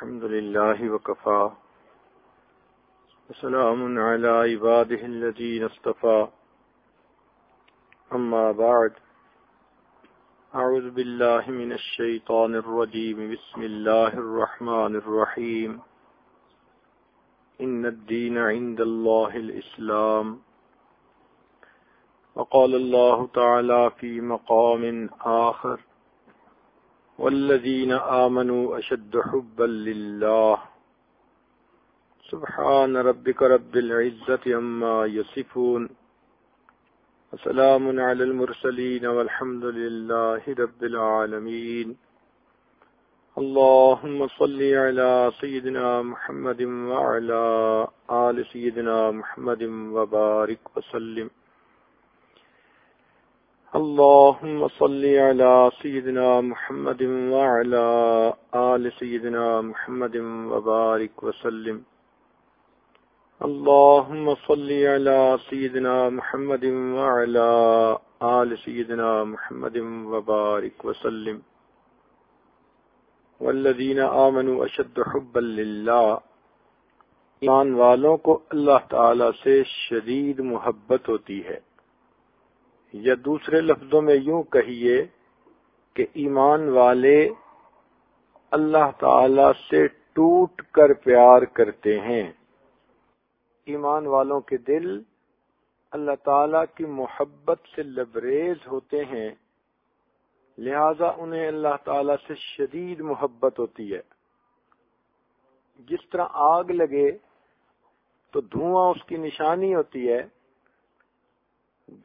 الحمد لله وكفى. وسلام على عباده الذين اصطفى. أما بعد، أعوذ بالله من الشيطان الرجيم. بسم الله الرحمن الرحيم. إن الدين عند الله الإسلام. وقال الله تعالى في مقام آخر والذين آمنوا أشد حبا لله. سبحان ربك رب العزة أما يصفون. وسلام على المرسلين والحمد لله رب العالمين. اللهم صل على سيدنا محمد وعلى آل سيدنا محمد وبارك وسلم. اللهم صل على سيدنا محمد وعلى آل سيدنا محمد وبارك وسلم. اللهم صل على سيدنا محمد وعلى آل سيدنا محمد وبارك وسلم. والذين آمنوا أشد حبا لله. ایمان والوں کو اللہ تعالی سے شدید محبت ہوتی ہے۔ یا دوسرے لفظوں میں یوں کہیے کہ ایمان والے اللہ تعالی سے ٹوٹ کر پیار کرتے ہیں۔ ایمان والوں کے دل اللہ تعالی کی محبت سے لبریز ہوتے ہیں، لہذا انہیں اللہ تعالی سے شدید محبت ہوتی ہے۔ جس طرح آگ لگے تو دھواں اس کی نشانی ہوتی ہے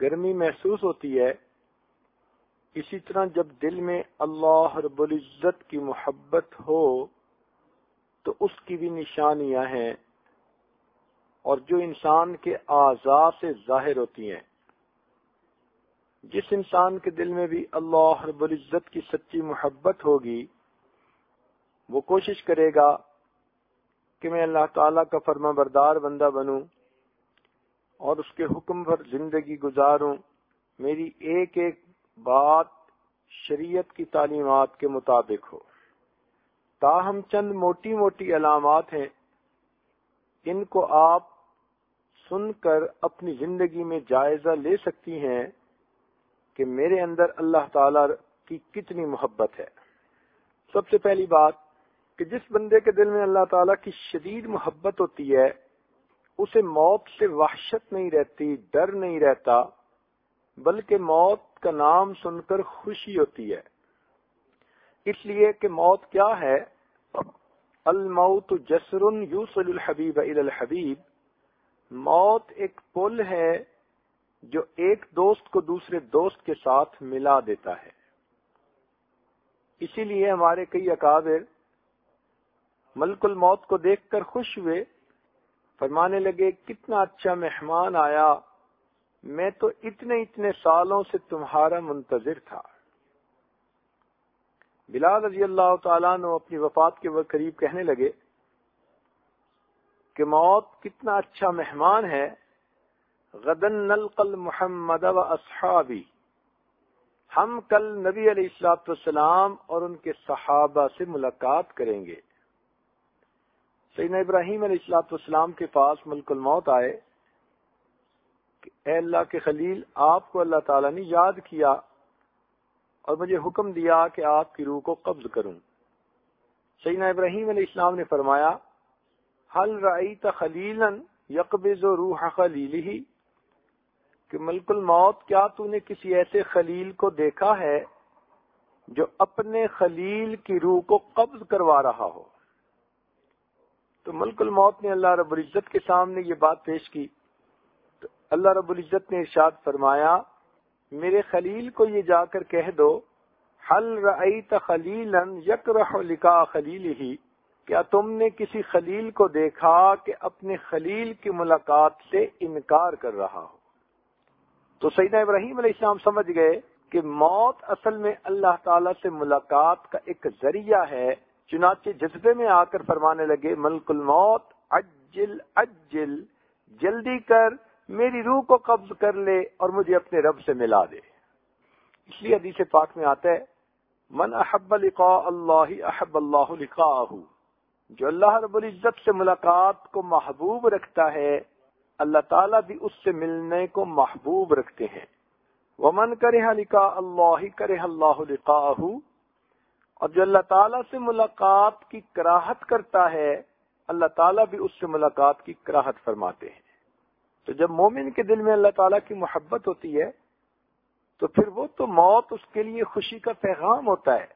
گرمی محسوس ہوتی ہے، اسی طرح جب دل میں اللہ رب العزت کی محبت ہو، تو اس کی بھی نشانیاں ہیں اور جو انسان کے اعضاء سے ظاہر ہوتی ہیں۔ جس انسان کے دل میں بھی اللہ رب العزت کی سچی محبت ہوگی، وہ کوشش کرے گا کہ میں اللہ تعالی کا فرما بردار بندہ بنوں۔ اور اس کے حکم پر زندگی گزاروں، میری ایک ایک بات شریعت کی تعلیمات کے مطابق ہو۔ تاہم، چند موٹی موٹی علامات ہیں، ان کو آپ سن کر اپنی زندگی میں جائزہ لے سکتی ہیں کہ میرے اندر اللہ تعالی کی کتنی محبت ہے۔ سب سے پہلی بات کہ جس بندے کے دل میں اللہ تعالی کی شدید محبت ہوتی ہے اسے موت سے وحشت نہیں رہتی، ڈر نہیں رہتا، بلکہ موت کا نام سن کر خوشی ہوتی ہے۔ اس لیے کہ موت کیا ہے؟ الموت جسر یوسل الحبیب الحبیب۔ موت ایک پل ہے جو ایک دوست کو دوسرے دوست کے ساتھ ملا دیتا ہے۔ اسی لیے ہمارے کئی اکابر ملک الموت کو دیکھ کر خوش ہوئے۔ فرمانے لگے، کتنا اچھا مہمان آیا، میں تو اتنے اتنے سالوں سے تمہارا منتظر تھا۔ بلال رضی اللہ تعالیٰ نے اپنی وفات کے قریب کہنے لگے کہ موت کتنا اچھا مہمان ہے، غدن نلقل محمد و اصحابی۔ ہم کل نبی علیہ السلاط والسلام اور ان کے صحابہ سے ملاقات کریں گے۔ سیدنا ابراہیم علیہ السلاط والسلام کے پاس ملک الموت آئے کہ اے اللہ کے خلیل، آپ کو اللہ تعالیٰ نے یاد کیا اور مجھے حکم دیا کہ آپ کی روح کو قبض کروں۔ سیدنا ابراہیم علیہ السلام نے فرمایا حل رعیت خلیلا یقبض روح خلیل ہی کہ ملک الموت، کیا تو نے کسی ایسے خلیل کو دیکھا ہے جو اپنے خلیل کی روح کو قبض کروا رہا ہو؟ تو ملک الموت نے اللہ رب العزت کے سامنے یہ بات پیش کی۔ تو اللہ رب العزت نے ارشاد فرمایا، میرے خلیل کو یہ جا کر کہہ دو حل رعیت خلیلا یکرح لکا خلیل ہی کیا تم نے کسی خلیل کو دیکھا کہ اپنے خلیل کی ملاقات سے انکار کر رہا ہو؟ تو سیدنا ابراہیم علیہ السلام سمجھ گئے کہ موت اصل میں اللہ تعالی سے ملاقات کا ایک ذریعہ ہے۔ چنانچہ جذبے میں آ کر فرمانے لگے، ملک الموت اجل اجل جلدی کر، میری روح کو قبض کر لے اور مجھے اپنے رب سے ملا دے۔ اس لیے حدیث پاک میں آتا ہے، من احب لقاء اللہ، احب اللہ لقاءہ. جو اللہ رب العزت سے ملاقات کو محبوب رکھتا ہے، اللہ تعالیٰ بھی اس سے ملنے کو محبوب رکھتے ہیں۔ ومن کرے لکھا اللہ کرے اللہ لکھا اور جو اللہ تعالیٰ سے ملاقات کی کراہت کرتا ہے، اللہ تعالیٰ بھی اس سے ملاقات کی کراہت فرماتے ہیں۔ تو جب مومن کے دل میں اللہ تعالیٰ کی محبت ہوتی ہے، تو پھر وہ تو موت اس کے لیے خوشی کا پیغام ہوتا ہے۔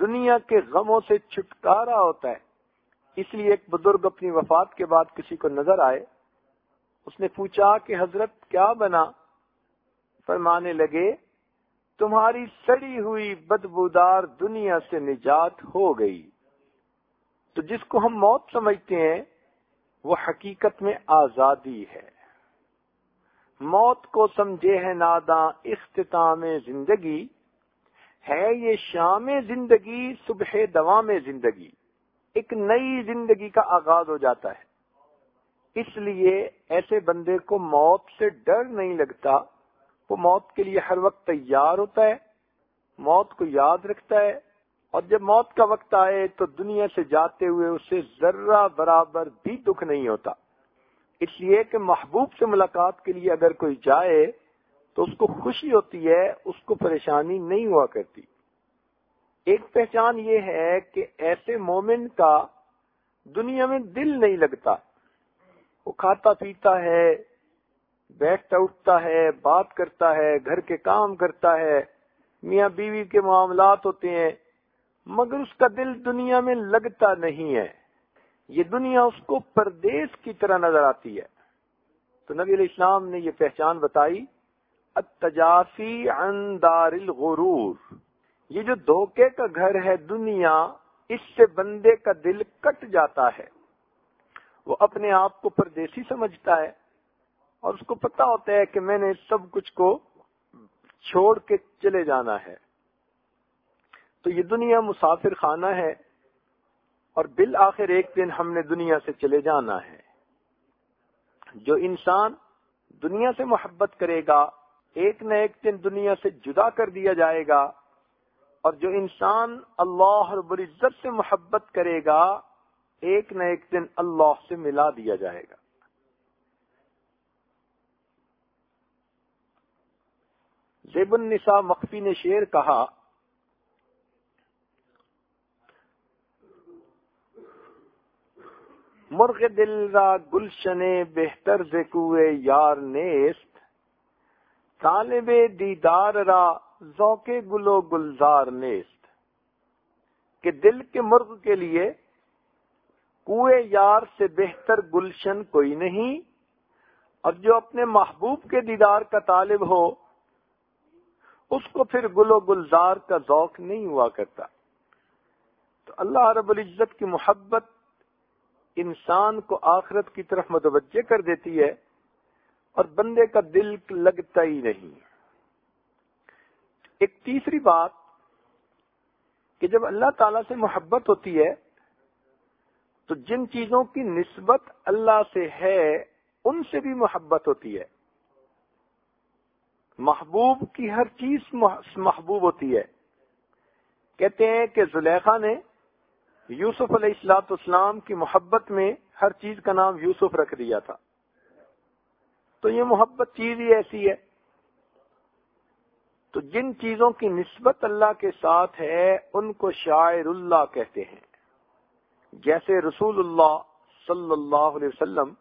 دنیا کے غموں سے چھٹکارا ہوتا ہے۔ اس لیے ایک بزرگ اپنی وفات کے بعد کسی کو نظر آئے۔ اس نے پوچھا کہ حضرت کیا بنا؟ فرمانے لگے تمہاری سڑی ہوئی بدبودار دنیا سے نجات ہو گئی۔ تو جس کو ہم موت سمجھتے ہیں، وہ حقیقت میں آزادی ہے۔ موت کو سمجھے ہے ناداں اختتام زندگی۔ ہے یہ شام زندگی، صبح دوام زندگی۔ ایک نئی زندگی کا آغاز ہو جاتا ہے۔ اس لیے ایسے بندے کو موت سے ڈر نہیں لگتا۔ وہ موت کے لیے ہر وقت تیار ہوتا ہے، موت کو یاد رکھتا ہے، اور جب موت کا وقت آئے تو دنیا سے جاتے ہوئے اسے ذرہ برابر بھی دکھ نہیں ہوتا۔ اس لیے کہ محبوب سے ملاقات کے لیے اگر کوئی جائے تو اس کو خوشی ہوتی ہے، اس کو پریشانی نہیں ہوا کرتی۔ ایک پہچان یہ ہے کہ ایسے مومن کا دنیا میں دل نہیں لگتا۔ وہ کھاتا پیتا ہے بیٹھتا اٹھتا ہے، بات کرتا ہے، گھر کے کام کرتا ہے۔ میاں بیوی کے معاملات ہوتے ہیں، مگر اس کا دل دنیا میں لگتا نہیں ہے۔ یہ دنیا اس کو پردیس کی طرح نظر آتی ہے۔ تو نبی علیہ السلام نے یہ پہچان بتائی، التجافی عن دار الغرور۔ یہ جو دھوکے کا گھر ہے دنیا، اس سے بندے کا دل کٹ جاتا ہے۔ وہ اپنے آپ کو پردیسی سمجھتا ہے۔ اور اس کو پتا ہوتا ہے کہ میں نے سب کچھ کو چھوڑ کے چلے جانا ہے۔ تو یہ دنیا مسافر خانہ ہے اور بالآخر ایک دن ہم نے دنیا سے چلے جانا ہے۔ جو انسان دنیا سے محبت کرے گا، ایک نہ ایک دن دنیا سے جدا کر دیا جائے گا۔ اور جو انسان اللہ رب العزت سے محبت کرے گا، ایک نہ ایک دن اللہ سے ملا دیا جائے گا۔ زیب النساء مخفی نے شیر کہا، مرغ دل را گلشن بہتر زکوے یار نیست، طالب دیدار را ذوق گلو گلزار نیست۔ کہ دل کے مرغ کے لیے کوئے یار سے بہتر گلشن کوئی نہیں، اور جو اپنے محبوب کے دیدار کا طالب ہو اس کو پھر گل و گلزار کا ذوق نہیں ہوا کرتا۔ تو اللہ رب العزت کی محبت انسان کو آخرت کی طرف متوجہ کر دیتی ہے اور بندے کا دل لگتا ہی نہیں۔ ایک تیسری بات کہ جب اللہ تعالی سے محبت ہوتی ہے تو جن چیزوں کی نسبت اللہ سے ہے، ان سے بھی محبت ہوتی ہے۔ محبوب کی ہر چیز محبوب ہوتی ہے۔ کہتے ہیں کہ زلیخا نے یوسف علیہ السلاط اسلام کی محبت میں ہر چیز کا نام یوسف رکھ دیا تھا۔ تو یہ محبت چیز ہی ایسی ہے۔ تو جن چیزوں کی نسبت اللہ کے ساتھ ہے، ان کو شاعر اللہ کہتے ہیں۔ جیسے رسول اللہ صلی اللہ علیہ وسلم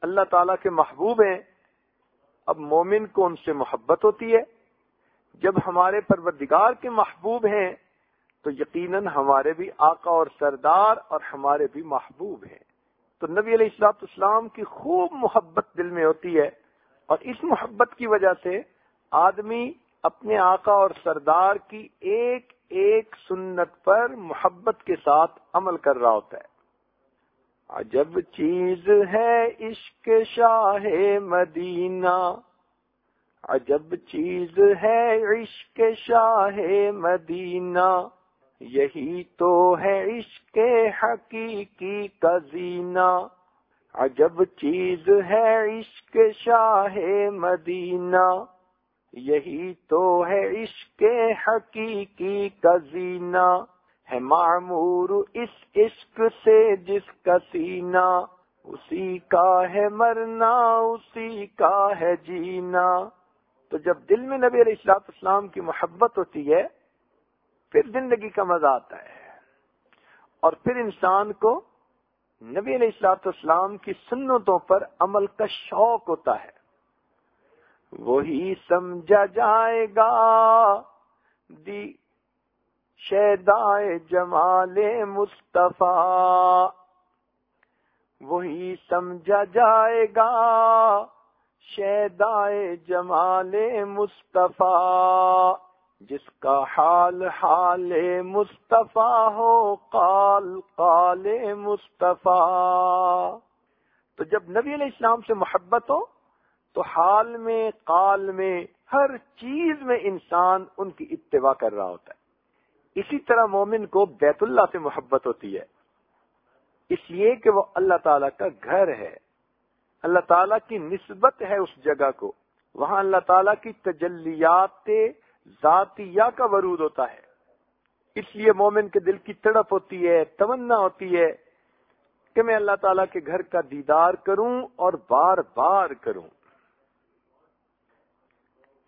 اللہ تعالی کے محبوب ہیں اب مومن کو ان سے محبت ہوتی ہے جب ہمارے پروردگار کے محبوب ہیں تو یقیناً ہمارے بھی آقا اور سردار اور ہمارے بھی محبوب ہیں۔ تو نبی علیہ السلاط اسلام کی خوب محبت دل میں ہوتی ہے اور اس محبت کی وجہ سے آدمی اپنے آقا اور سردار کی ایک ایک سنت پر محبت کے ساتھ عمل کر رہا ہوتا ہے۔ عجب چیز ہے عشق شاہ مدینہ۔ عجب چیز ہے عشق شاہ مدینہ۔ یہی تو ہے عشق حقیقی کا زینہ عجب چیز ہے عشق شاہ مدینہ۔ یہی تو ہے عشق حقیقی کا زینہ ہے معمور اس عشق سے جس کا سینہ، اسی کا ہے مرنا، اسی کا ہے جینا۔ تو جب دل میں نبی علیہ السلاط اسلام کی محبت ہوتی ہے، پھر زندگی کا مزہ آتا ہے۔ اور پھر انسان کو نبی علیہ السلاط اسلام کی سنتوں پر عمل کا شوق ہوتا ہے۔ وہی سمجھا جائے گا۔ دی شیدائے جمال مصطفیٰ۔ وہی سمجھا جائے گا شیدائے جمال مصطفیٰ۔ جس کا حال حال مصطفیٰ ہو، قال قال مصطفیٰ۔ تو جب نبی علیہ السلام سے محبت ہو، تو حال میں، قال میں، ہر چیز میں انسان ان کی اتباع کر رہا ہوتا ہے۔ اسی طرح مومن کو بیت اللہ سے محبت ہوتی ہے۔ اس لیے کہ وہ اللہ تعالیٰ کا گھر ہے۔ اللہ تعالیٰ کی نسبت ہے اس جگہ کو۔ وہاں اللہ تعالیٰ کی تجلیات ذاتیہ کا ورود ہوتا ہے۔ اس لیے مومن کے دل کی تڑپ ہوتی ہے، تمنا ہوتی ہے کہ میں اللہ تعالیٰ کے گھر کا دیدار کروں اور بار بار کروں۔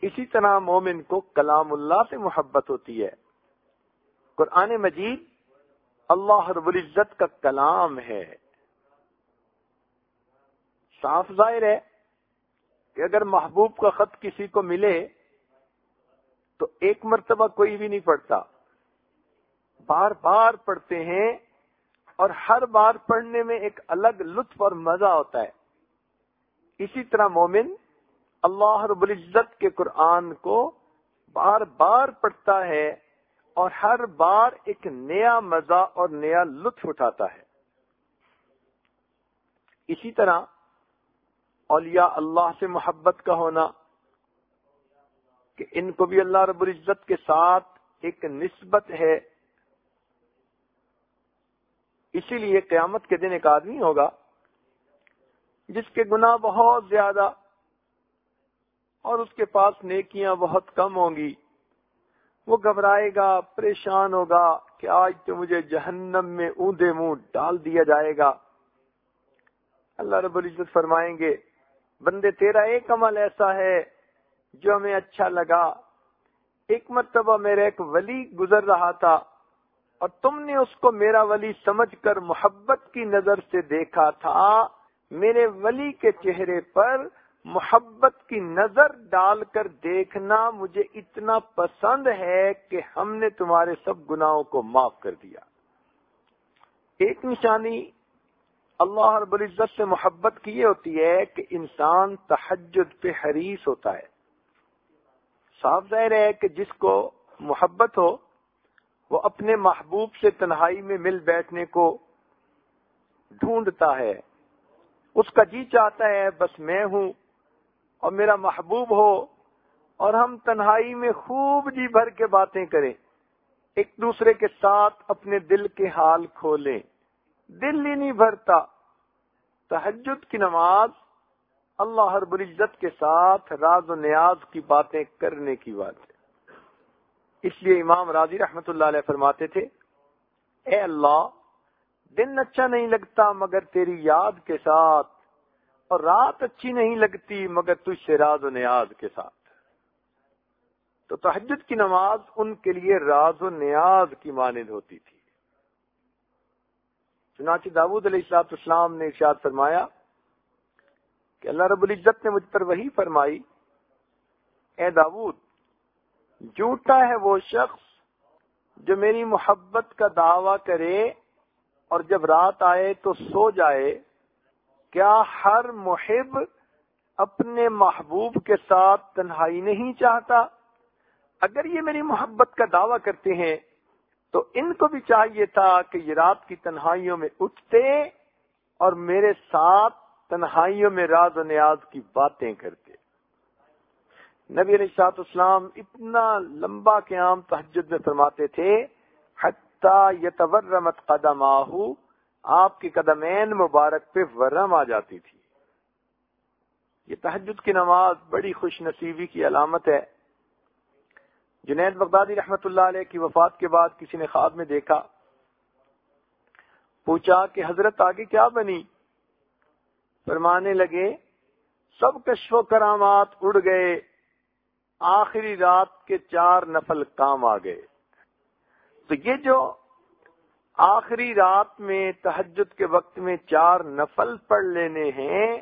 اسی طرح مومن کو کلام اللہ سے محبت ہوتی ہے۔ قرآن مجید اللہ رب العزت کا کلام ہے۔ صاف ظاہر ہے کہ اگر محبوب کا خط کسی کو ملے تو ایک مرتبہ کوئی بھی نہیں پڑھتا۔ بار بار پڑھتے ہیں اور ہر بار پڑھنے میں ایک الگ لطف اور مزہ ہوتا ہے۔ اسی طرح مومن اللہ رب العزت کے قرآن کو بار بار پڑھتا ہے۔ اور ہر بار ایک نیا مزہ اور نیا لطف اٹھاتا ہے۔ اسی طرح اولیاء اللہ سے محبت کا ہونا، کہ ان کو بھی اللہ رب العزت کے ساتھ ایک نسبت ہے۔ اسی لیے قیامت کے دن ایک آدمی ہوگا جس کے گناہ بہت زیادہ اور اس کے پاس نیکیاں بہت کم ہوں گی۔ وہ گھبرائے گا، پریشان ہوگا کہ آج تو مجھے جہنم میں اوندے منہ ڈال دیا جائے گا۔ اللہ رب العزت فرمائیں گے، بندے تیرا ایک عمل ایسا ہے جو ہمیں اچھا لگا۔ ایک مرتبہ میرا ایک ولی گزر رہا تھا اور تم نے اس کو میرا ولی سمجھ کر محبت کی نظر سے دیکھا تھا۔ میرے ولی کے چہرے پر محبت کی نظر ڈال کر دیکھنا مجھے اتنا پسند ہے کہ ہم نے تمہارے سب گناہوں کو معاف کر دیا۔ ایک نشانی اللہ رب العزت سے محبت کی یہ ہوتی ہے کہ انسان تحجد پہ حریص ہوتا ہے۔ صاف ظاہر ہے کہ جس کو محبت ہو، وہ اپنے محبوب سے تنہائی میں مل بیٹھنے کو ڈھونڈتا ہے۔ اس کا جی چاہتا ہے، بس میں ہوں اور میرا محبوب ہو اور ہم تنہائی میں خوب جی بھر کے باتیں کریں، ایک دوسرے کے ساتھ اپنے دل کے حال کھولیں۔ دل ہی نہیں بھرتا۔ تحجد کی نماز اللہ ہر العزت کے ساتھ راز و نیاز کی باتیں کرنے کی بات ہے۔ اس لیے امام راضی رحمت اللہ علیہ فرماتے تھے، اے اللہ، دن اچھا نہیں لگتا مگر تیری یاد کے ساتھ اور رات اچھی نہیں لگتی مگر تجھ سے راز و نیاز کے ساتھ۔ تو تحجد کی نماز ان کے لیے راز و نیاز کی مانند ہوتی تھی۔ چنانچہ داود علیہ السلاط اسلام نے ارشاد فرمایا کہ اللہ رب العزت نے مجھ پر وہی فرمائی، اے داود جھوٹا ہے وہ شخص جو میری محبت کا دعویٰ کرے اور جب رات آئے تو سو جائے۔ کیا ہر محب اپنے محبوب کے ساتھ تنہائی نہیں چاہتا؟ اگر یہ میری محبت کا دعویٰ کرتے ہیں، تو ان کو بھی چاہیے تھا کہ یہ رات کی تنہائیوں میں اٹھتے اور میرے ساتھ تنہائیوں میں راز و نیاز کی باتیں کرتے۔ نبی علیہ سات اسلام اتنا لمبا قیام تحجد میں فرماتے تھے یتورمت قدم آہو آپ کی قدمین مبارک پہ ورم آ جاتی تھی۔ یہ تحجد کی نماز بڑی خوش نصیبی کی علامت ہے۔ جنید بغدادی رحمت اللہ علیہ کی وفات کے بعد کسی نے خواب میں دیکھا، پوچھا کہ حضرت آگے کیا بنی؟ فرمانے لگے، سب کشف و کرامات اڑ گئے، آخری رات کے چار نفل کام آ گئے۔ تو یہ جو آخری رات میں تحجد کے وقت میں چار نفل پڑھ لینے ہیں،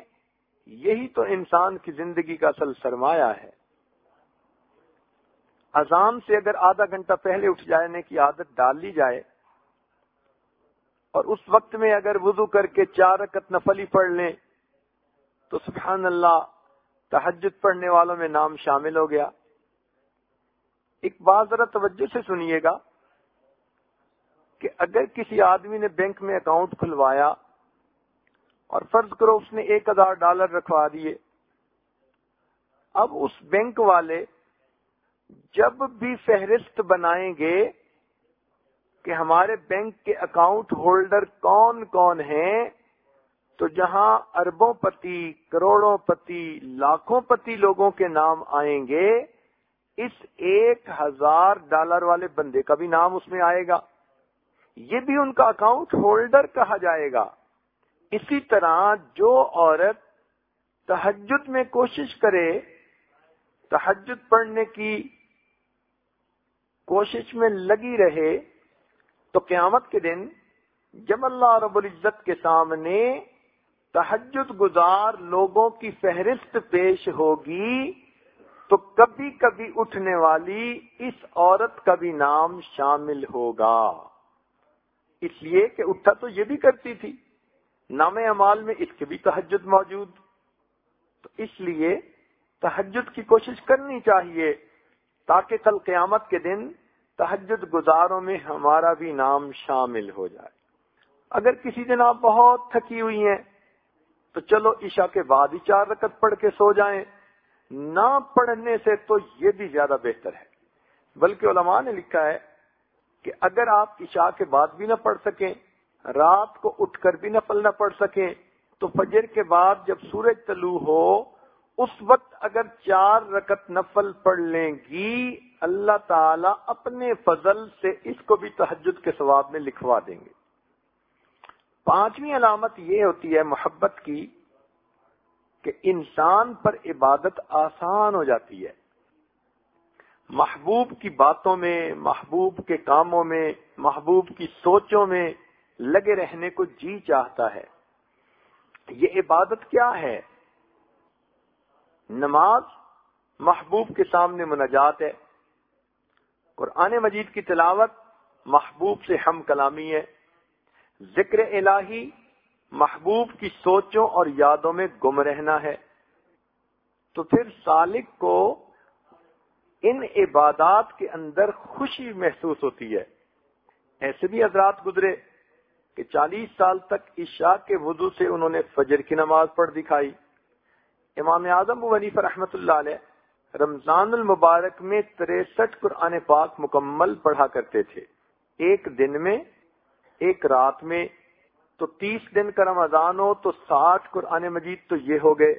یہی تو انسان کی زندگی کا اصل سرمایہ ہے۔ اذان سے اگر آدھا گھنٹہ پہلے اٹھ جانے کی عادت ڈال لی جائے، اور اس وقت میں اگر وضو کر کے چار رکت نفلی پڑھ لیں، تو سبحان اللہ تحجد پڑھنے والوں میں نام شامل ہو گیا۔ ایک بات ذرا توجہ سے سنیے گا۔ کہ اگر کسی آدمی نے بینک میں اکاؤنٹ کھلوایا اور فرض کرو اس نے ایک ہزار ڈالر رکھوا دیے، اب اس بینک والے جب بھی فہرست بنائیں گے کہ ہمارے بینک کے اکاؤنٹ ہولڈر کون کون ہیں، تو جہاں اربوں پتی، کروڑوں پتی، لاکھوں پتی لوگوں کے نام آئیں گے، اس ایک ہزار ڈالر والے بندے کا بھی نام اس میں آئے گا۔ یہ بھی ان کا اکاؤنٹ ہولڈر کہا جائے گا۔ اسی طرح جو عورت تحجد میں کوشش کرے تحجد پڑھنے کی کوشش میں لگی رہے، تو قیامت کے دن جب اللہ رب العزت کے سامنے تحجد گزار لوگوں کی فہرست پیش ہوگی، تو کبھی کبھی اٹھنے والی اس عورت کا بھی نام شامل ہوگا۔ اس لیے کہ اٹھا تو یہ بھی کرتی تھی۔ نام امال میں اس کے بھی تحجد موجود۔ تو اس لیے تحجد کی کوشش کرنی چاہیے تاکہ کل قیامت کے دن تحجد گزاروں میں ہمارا بھی نام شامل ہو جائے۔ اگر کسی دن آپ بہت تھکی ہوئی ہیں، تو چلو عشاء کے بعد ہی چار رکت پڑھ کے سو جائیں۔ نہ پڑھنے سے تو یہ بھی زیادہ بہتر ہے۔ بلکہ علماء نے لکھا ہے کہ اگر آپ عشاء کے بعد بھی نہ پڑھ سکیں، رات کو اٹھ کر بھی نفل نہ پڑھ سکیں، تو فجر کے بعد جب سورج طلوع ہو، اس وقت اگر چار رکت نفل پڑھ لیں گی، اللہ تعالی اپنے فضل سے اس کو بھی تحجد کے ثواب میں لکھوا دیں گے۔ پانچویں علامت یہ ہوتی ہے محبت کی کہ انسان پر عبادت آسان ہو جاتی ہے۔ محبوب کی باتوں میں، محبوب کے کاموں میں، محبوب کی سوچوں میں لگے رہنے کو جی چاہتا ہے۔ یہ عبادت کیا ہے؟ نماز محبوب کے سامنے مناجات ہے۔ قرآن مجید کی تلاوت محبوب سے ہم کلامی ہے۔ ذکر الہی محبوب کی سوچوں اور یادوں میں گم رہنا ہے۔ تو پھر سالک کو ان عبادات کے اندر خوشی محسوس ہوتی ہے۔ ایسے بھی حضرات گزرے کہ چالیس سال تک عشاء کے وضو سے انہوں نے فجر کی نماز پڑھ دکھائی۔ امام اعظم ونیف رحمت اللہ علیہ رمضان المبارک میں تریسٹھ قرآن پاک مکمل پڑھا کرتے تھے۔ ایک دن میں، ایک رات میں تو تیس دن کا رمضان ہو تو ساٹھ قرآن مجید تو یہ ہو گئے۔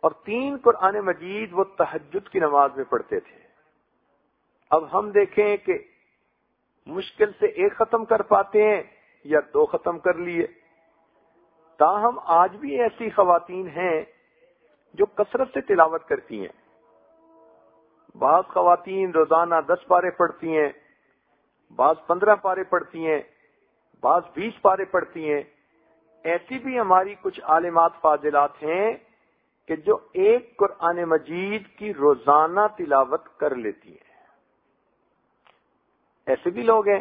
اور تین قرآن مجید وہ تحجد کی نماز میں پڑھتے تھے۔ اب ہم دیکھیں کہ مشکل سے ایک ختم کر پاتے ہیں یا دو ختم کر لیے۔ تاہم آج بھی ایسی خواتین ہیں جو کثرت سے تلاوت کرتی ہیں۔ بعض خواتین روزانہ دس پارے پڑھتی ہیں، بعض پندرہ پارے پڑھتی ہیں، بعض بیس پارے پڑھتی ہیں۔ ایسی بھی ہماری کچھ عالمات فاضلات ہیں کہ جو ایک قرآن مجید کی روزانہ تلاوت کر لیتی ہیں۔ ایسے بھی لوگ ہیں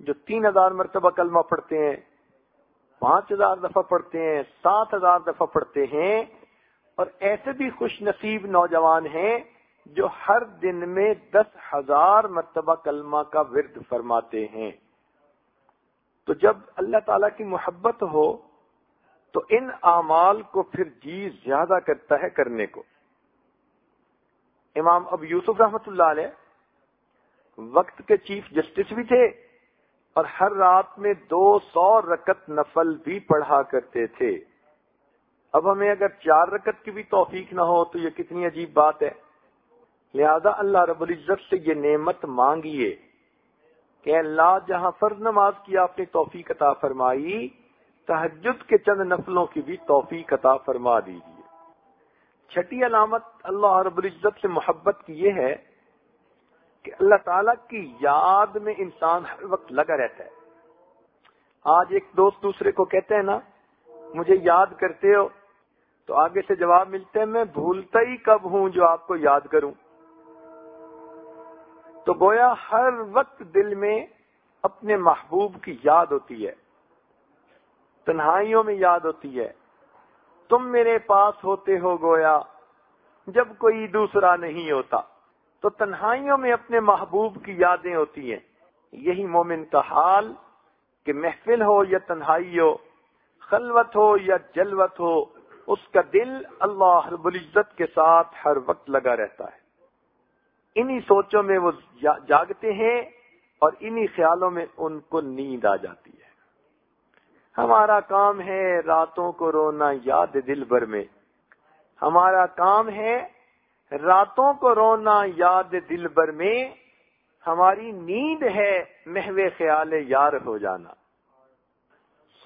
جو تین ہزار مرتبہ کلمہ پڑھتے ہیں، پانچ ہزار دفعہ پڑھتے ہیں، سات ہزار دفعہ پڑھتے ہیں اور ایسے بھی خوش نصیب نوجوان ہیں جو ہر دن میں دس ہزار مرتبہ کلمہ کا ورد فرماتے ہیں۔ تو جب اللہ تعالی کی محبت ہو تو ان اعمال کو پھر جی زیادہ کرتا ہے کرنے کو۔ امام اب یوسف رحمت اللہ علیہ وقت کے چیف جسٹس بھی تھے اور ہر رات میں دو سو رکت نفل بھی پڑھا کرتے تھے۔ اب ہمیں اگر چار رکت کی بھی توفیق نہ ہو تو یہ کتنی عجیب بات ہے۔ لہذا اللہ رب العزت سے یہ نعمت مانگیے کہ اللہ جہاں فرض نماز کی آپ نے توفیق عطا فرمائی تحجد کے چند نفلوں کی بھی توفیق عطا فرما دیجیے۔ چھٹی علامت اللہ رب العزت سے محبت کی یہ ہے کہ اللہ تعالی کی یاد میں انسان ہر وقت لگا رہتا ہے۔ آج ایک دوست دوسرے کو کہتے ہیں نا، مجھے یاد کرتے ہو، تو آگے سے جواب ملتے ہیں میں بھولتا ہی کب ہوں جو آپ کو یاد کروں۔ تو گویا ہر وقت دل میں اپنے محبوب کی یاد ہوتی ہے۔ تنہائیوں میں یاد ہوتی ہے۔ تم میرے پاس ہوتے ہو گویا، جب کوئی دوسرا نہیں ہوتا۔ تو تنہائیوں میں اپنے محبوب کی یادیں ہوتی ہیں۔ یہی مومن کا حال کہ محفل ہو یا تنہائی ہو، خلوت ہو یا جلوت ہو، اس کا دل اللہ رب العزت کے ساتھ ہر وقت لگا رہتا ہے۔ انہی سوچوں میں وہ جاگتے ہیں اور انہی خیالوں میں ان کو نیند آ جاتی ہے۔ ہمارا کام ہے راتوں کو رونا یاد دل بھر میں۔ ہمارا کام ہے راتوں کو رونا یاد دل بھر میں۔ ہماری نیند ہے محو خیال یار ہو جانا۔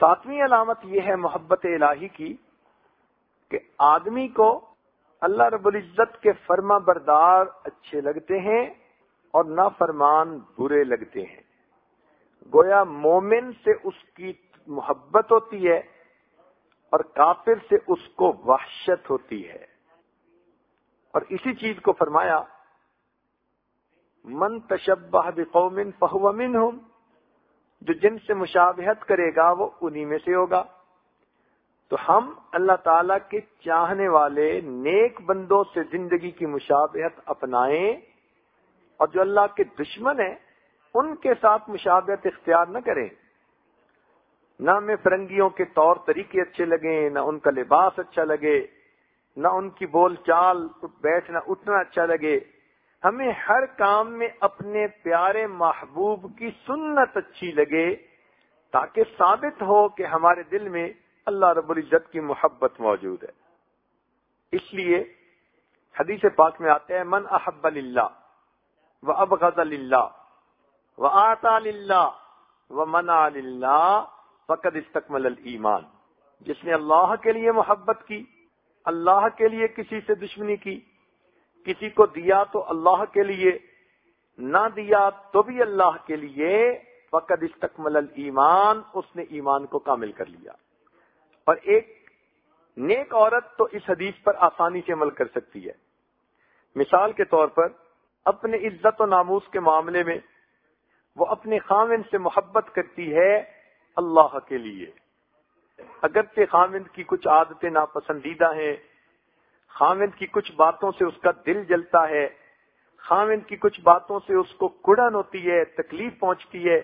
ساتویں علامت یہ ہے محبت الہی کی کہ آدمی کو اللہ رب العزت کے فرما بردار اچھے لگتے ہیں اور نافرمان برے لگتے ہیں۔ گویا مومن سے اس کی محبت ہوتی ہے اور کافر سے اس کو وحشت ہوتی ہے۔ اور اسی چیز کو فرمایا، من تشبہ بقوم فہو منہم جو جن سے مشابہت کرے گا وہ انہی میں سے ہوگا۔ تو ہم اللہ تعالی کے چاہنے والے نیک بندوں سے زندگی کی مشابہت اپنائیں۔ اور جو اللہ کے دشمن ہیں، ان کے ساتھ مشابہت اختیار نہ کریں۔ نہ ہمیں فرنگیوں کے طور طریقے اچھے لگے، نہ ان کا لباس اچھا لگے، نہ ان کی بول چال، بیٹھنا، اٹھنا اچھا لگے۔ ہمیں ہر کام میں اپنے پیارے محبوب کی سنت اچھی لگے، تاکہ ثابت ہو کہ ہمارے دل میں اللہ رب العزت کی محبت موجود ہے۔ اس لیے حدیث پاک میں آتے ہیں، من احب اللہ و ابغض اللہ و آتا اللہ و منا اللہ فقد استقمل ایمان جس نے اللہ کے لیے محبت کی، اللہ کے لیے کسی سے دشمنی کی، کسی کو دیا تو اللہ کے لیے، نہ دیا تو بھی اللہ کے لیے، فقد استقمل ایمان اس نے ایمان کو کامل کر لیا۔ اور ایک نیک عورت تو اس حدیث پر آسانی سے عمل کر سکتی ہے۔ مثال کے طور پر اپنے عزت و ناموس کے معاملے میں وہ اپنے خامن سے محبت کرتی ہے اللہ کے لیے۔ اگرچہ خامند کی کچھ عادتیں ناپسندیدہ ہیں خامند کی کچھ باتوں سے اس کا دل جلتا ہے خامند کی کچھ باتوں سے اس کو کڑن ہوتی ہے، تکلیف پہنچتی ہے،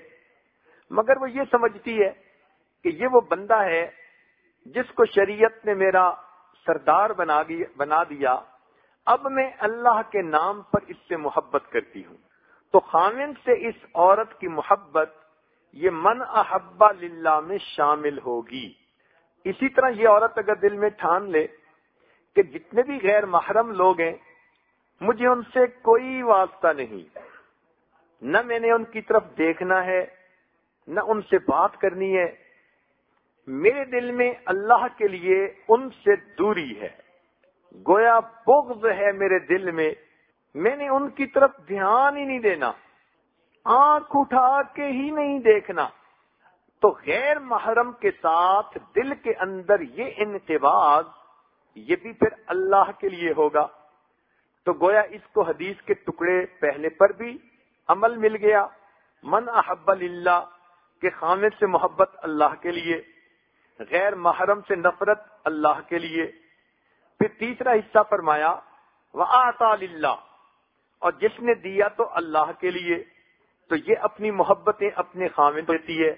مگر وہ یہ سمجھتی ہے کہ یہ وہ بندہ ہے جس کو شریعت نے میرا سردار بنا دیا۔ اب میں اللہ کے نام پر اس سے محبت کرتی ہوں۔ تو خامند سے اس عورت کی محبت یہ من احبا للہ میں شامل ہوگی۔ اسی طرح یہ عورت اگر دل میں ٹھان لے کہ جتنے بھی غیر محرم لوگ ہیں، مجھے ان سے کوئی واسطہ نہیں۔ نہ میں نے ان کی طرف دیکھنا ہے، نہ ان سے بات کرنی ہے۔ میرے دل میں اللہ کے لیے ان سے دوری ہے۔ گویا بغض ہے میرے دل میں میں نے ان کی طرف دھیان ہی نہیں دینا۔ آنکھ اٹھا کے ہی نہیں دیکھنا۔ تو غیر محرم کے ساتھ دل کے اندر یہ انتباز یہ بھی پھر اللہ کے لیے ہوگا۔ تو گویا اس کو حدیث کے ٹکڑے پہلے پر بھی عمل مل گیا۔ من احب اللہ کے خامد سے محبت اللہ کے لیے۔ غیر محرم سے نفرت اللہ کے لیے۔ پھر تیسرا حصہ فرمایا وہ آتا اور جس نے دیا تو اللہ کے لیے۔ تو یہ اپنی محبتیں اپنے خامد دیتی ہے،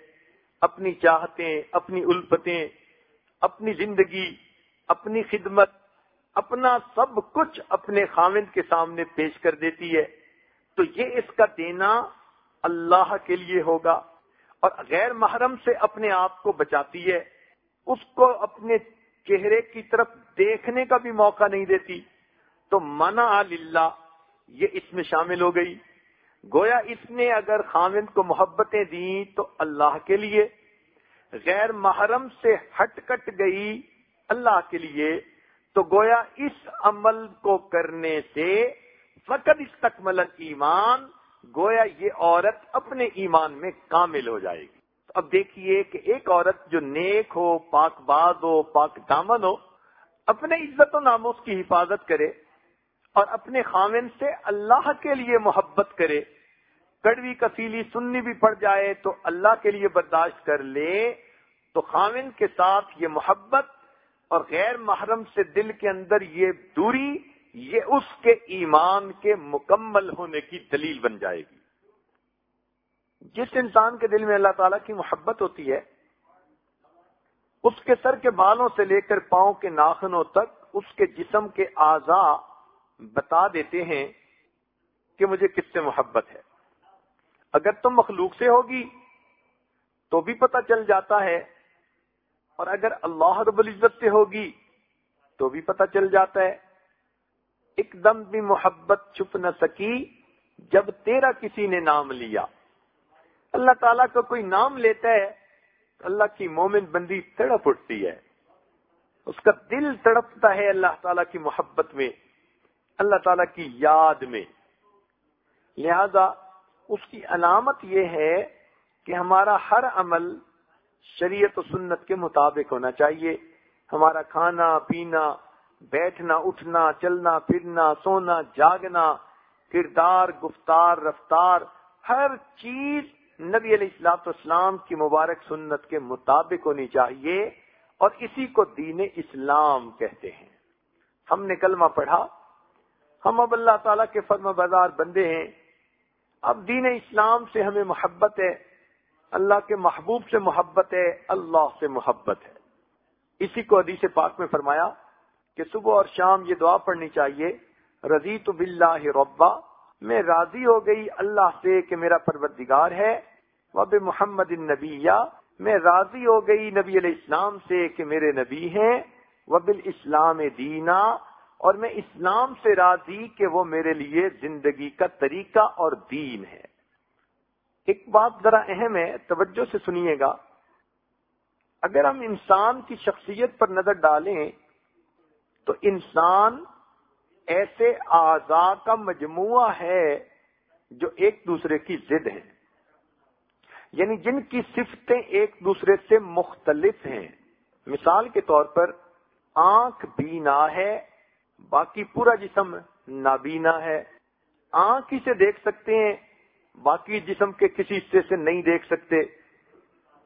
اپنی چاہتیں، اپنی الفتیں، اپنی زندگی، اپنی خدمت، اپنا سب کچھ اپنے خامد کے سامنے پیش کر دیتی ہے۔ تو یہ اس کا دینا اللہ کے لیے ہوگا اور غیر محرم سے اپنے آپ کو بچاتی ہے۔ اس کو اپنے چہرے کی طرف دیکھنے کا بھی موقع نہیں دیتی۔ تو منع اللہ یہ اس میں شامل ہو گئی۔ گویا اس نے اگر خامند کو محبتیں دیں تو اللہ کے لیے، غیر محرم سے ہٹ کٹ گئی اللہ کے لیے، تو گویا اس عمل کو کرنے سے فقط استقمل ایمان، گویا یہ عورت اپنے ایمان میں کامل ہو جائے گی۔ اب دیکھیے کہ ایک عورت جو نیک ہو، پاک باز ہو، پاک دامن ہو، اپنے عزت و ناموس کی حفاظت کرے اور اپنے خامن سے اللہ کے لیے محبت کرے۔ کڑوی کسیلی سننی بھی پڑ جائے تو اللہ کے لیے برداشت کر لے۔ تو خامن کے ساتھ یہ محبت اور غیر محرم سے دل کے اندر یہ دوری، یہ اس کے ایمان کے مکمل ہونے کی دلیل بن جائے گی۔ جس انسان کے دل میں اللہ تعالیٰ کی محبت ہوتی ہے، اس کے سر کے بالوں سے لے کر پاؤں کے ناخنوں تک، اس کے جسم کے اعضا بتا دیتے ہیں کہ مجھے کس سے محبت ہے۔ اگر تم مخلوق سے ہوگی تو بھی پتہ چل جاتا ہے۔ اور اگر اللہ رب العزت سے ہوگی تو بھی پتہ چل جاتا ہے۔ ایک دم بھی محبت چھپ نہ سکی جب تیرا کسی نے نام لیا۔ اللہ تعالیٰ کا کوئی نام لیتا ہے اللہ کی مومن بندی تڑپ اٹھتی ہے۔ اس کا دل تڑپتا ہے اللہ تعالیٰ کی محبت میں۔ اللہ تعالیٰ کی یاد میں۔ لہذا اس کی علامت یہ ہے کہ ہمارا ہر عمل شریعت و سنت کے مطابق ہونا چاہیے۔ ہمارا کھانا، پینا، بیٹھنا، اٹھنا، چلنا، پھرنا، سونا، جاگنا، کردار، گفتار، رفتار، ہر چیز نبی علیہ السلاط اسلام کی مبارک سنت کے مطابق ہونی چاہیے اور اسی کو دین اسلام کہتے ہیں۔ ہم نے کلمہ پڑھا۔ ہم اب اللہ تعالیٰ کے فرم بازار بندے ہیں۔ اب دین اسلام سے ہمیں محبت ہے۔ اللہ کے محبوب سے محبت ہے، اللہ سے محبت ہے۔ اسی کو حدیث پاک میں فرمایا کہ صبح اور شام یہ دعا پڑھنی چاہیے۔ رضی تو بلّہ ربا، میں راضی ہو گئی اللہ سے کہ میرا پروردگار ہے۔ وب محمد النبی میں راضی ہو گئی نبی علیہ السلام سے کہ میرے نبی ہیں۔ وب الاسلام دینا اور میں اسلام سے راضی کہ وہ میرے لیے زندگی کا طریقہ اور دین ہے۔ ایک بات ذرا اہم ہے، توجہ سے سنیے گا۔ اگر ہم انسان کی شخصیت پر نظر ڈالیں تو انسان ایسے اعضا کا مجموعہ ہے جو ایک دوسرے کی ضد ہے یعنی جن کی صفتیں ایک دوسرے سے مختلف ہیں۔ مثال کے طور پر آنکھ بینا ہے باقی پورا جسم نابینا ہے۔ آنکھ ہی سے دیکھ سکتے ہیں، باقی جسم کے کسی حصے سے نہیں دیکھ سکتے۔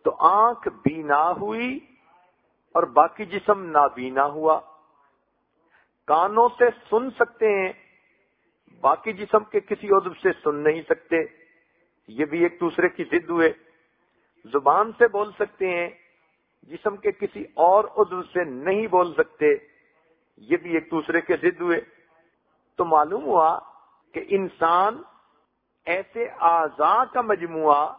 تو آنکھ بینا ہوئی اور باقی جسم نابینا ہوا۔ کانوں سے سن سکتے ہیں، باقی جسم کے کسی عضو سے سن نہیں سکتے۔ یہ بھی ایک دوسرے کی ضد ہوئے۔ زبان سے بول سکتے ہیں، جسم کے کسی اور عضو سے نہیں بول سکتے۔ یہ بھی ایک دوسرے کے ضد ہوئے۔ تو معلوم ہوا کہ انسان ایسے اعضاء کا مجموعہ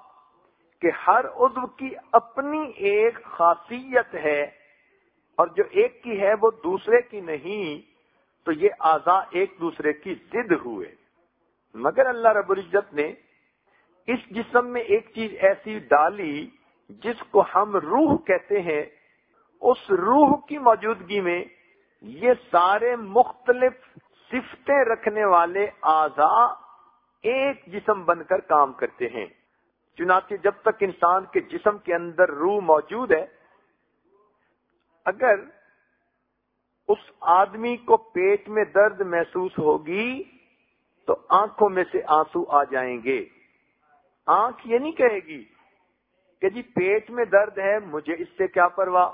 کہ ہر عضو کی اپنی ایک خاصیت ہے اور جو ایک کی ہے وہ دوسرے کی نہیں، تو یہ اعضا ایک دوسرے کی ضد ہوئے۔ مگر اللہ رب العزت نے اس جسم میں ایک چیز ایسی ڈالی جس کو ہم روح کہتے ہیں۔ اس روح کی موجودگی میں یہ سارے مختلف صفتیں رکھنے والے اعضا ایک جسم بن کر کام کرتے ہیں۔ چنانچہ جب تک انسان کے جسم کے اندر روح موجود ہے، اگر اس آدمی کو پیٹ میں درد محسوس ہوگی تو آنکھوں میں سے آنسو آ جائیں گے۔ آنکھ یہ نہیں کہے گی کہ جی پیٹ میں درد ہے، مجھے اس سے کیا پرواہ؟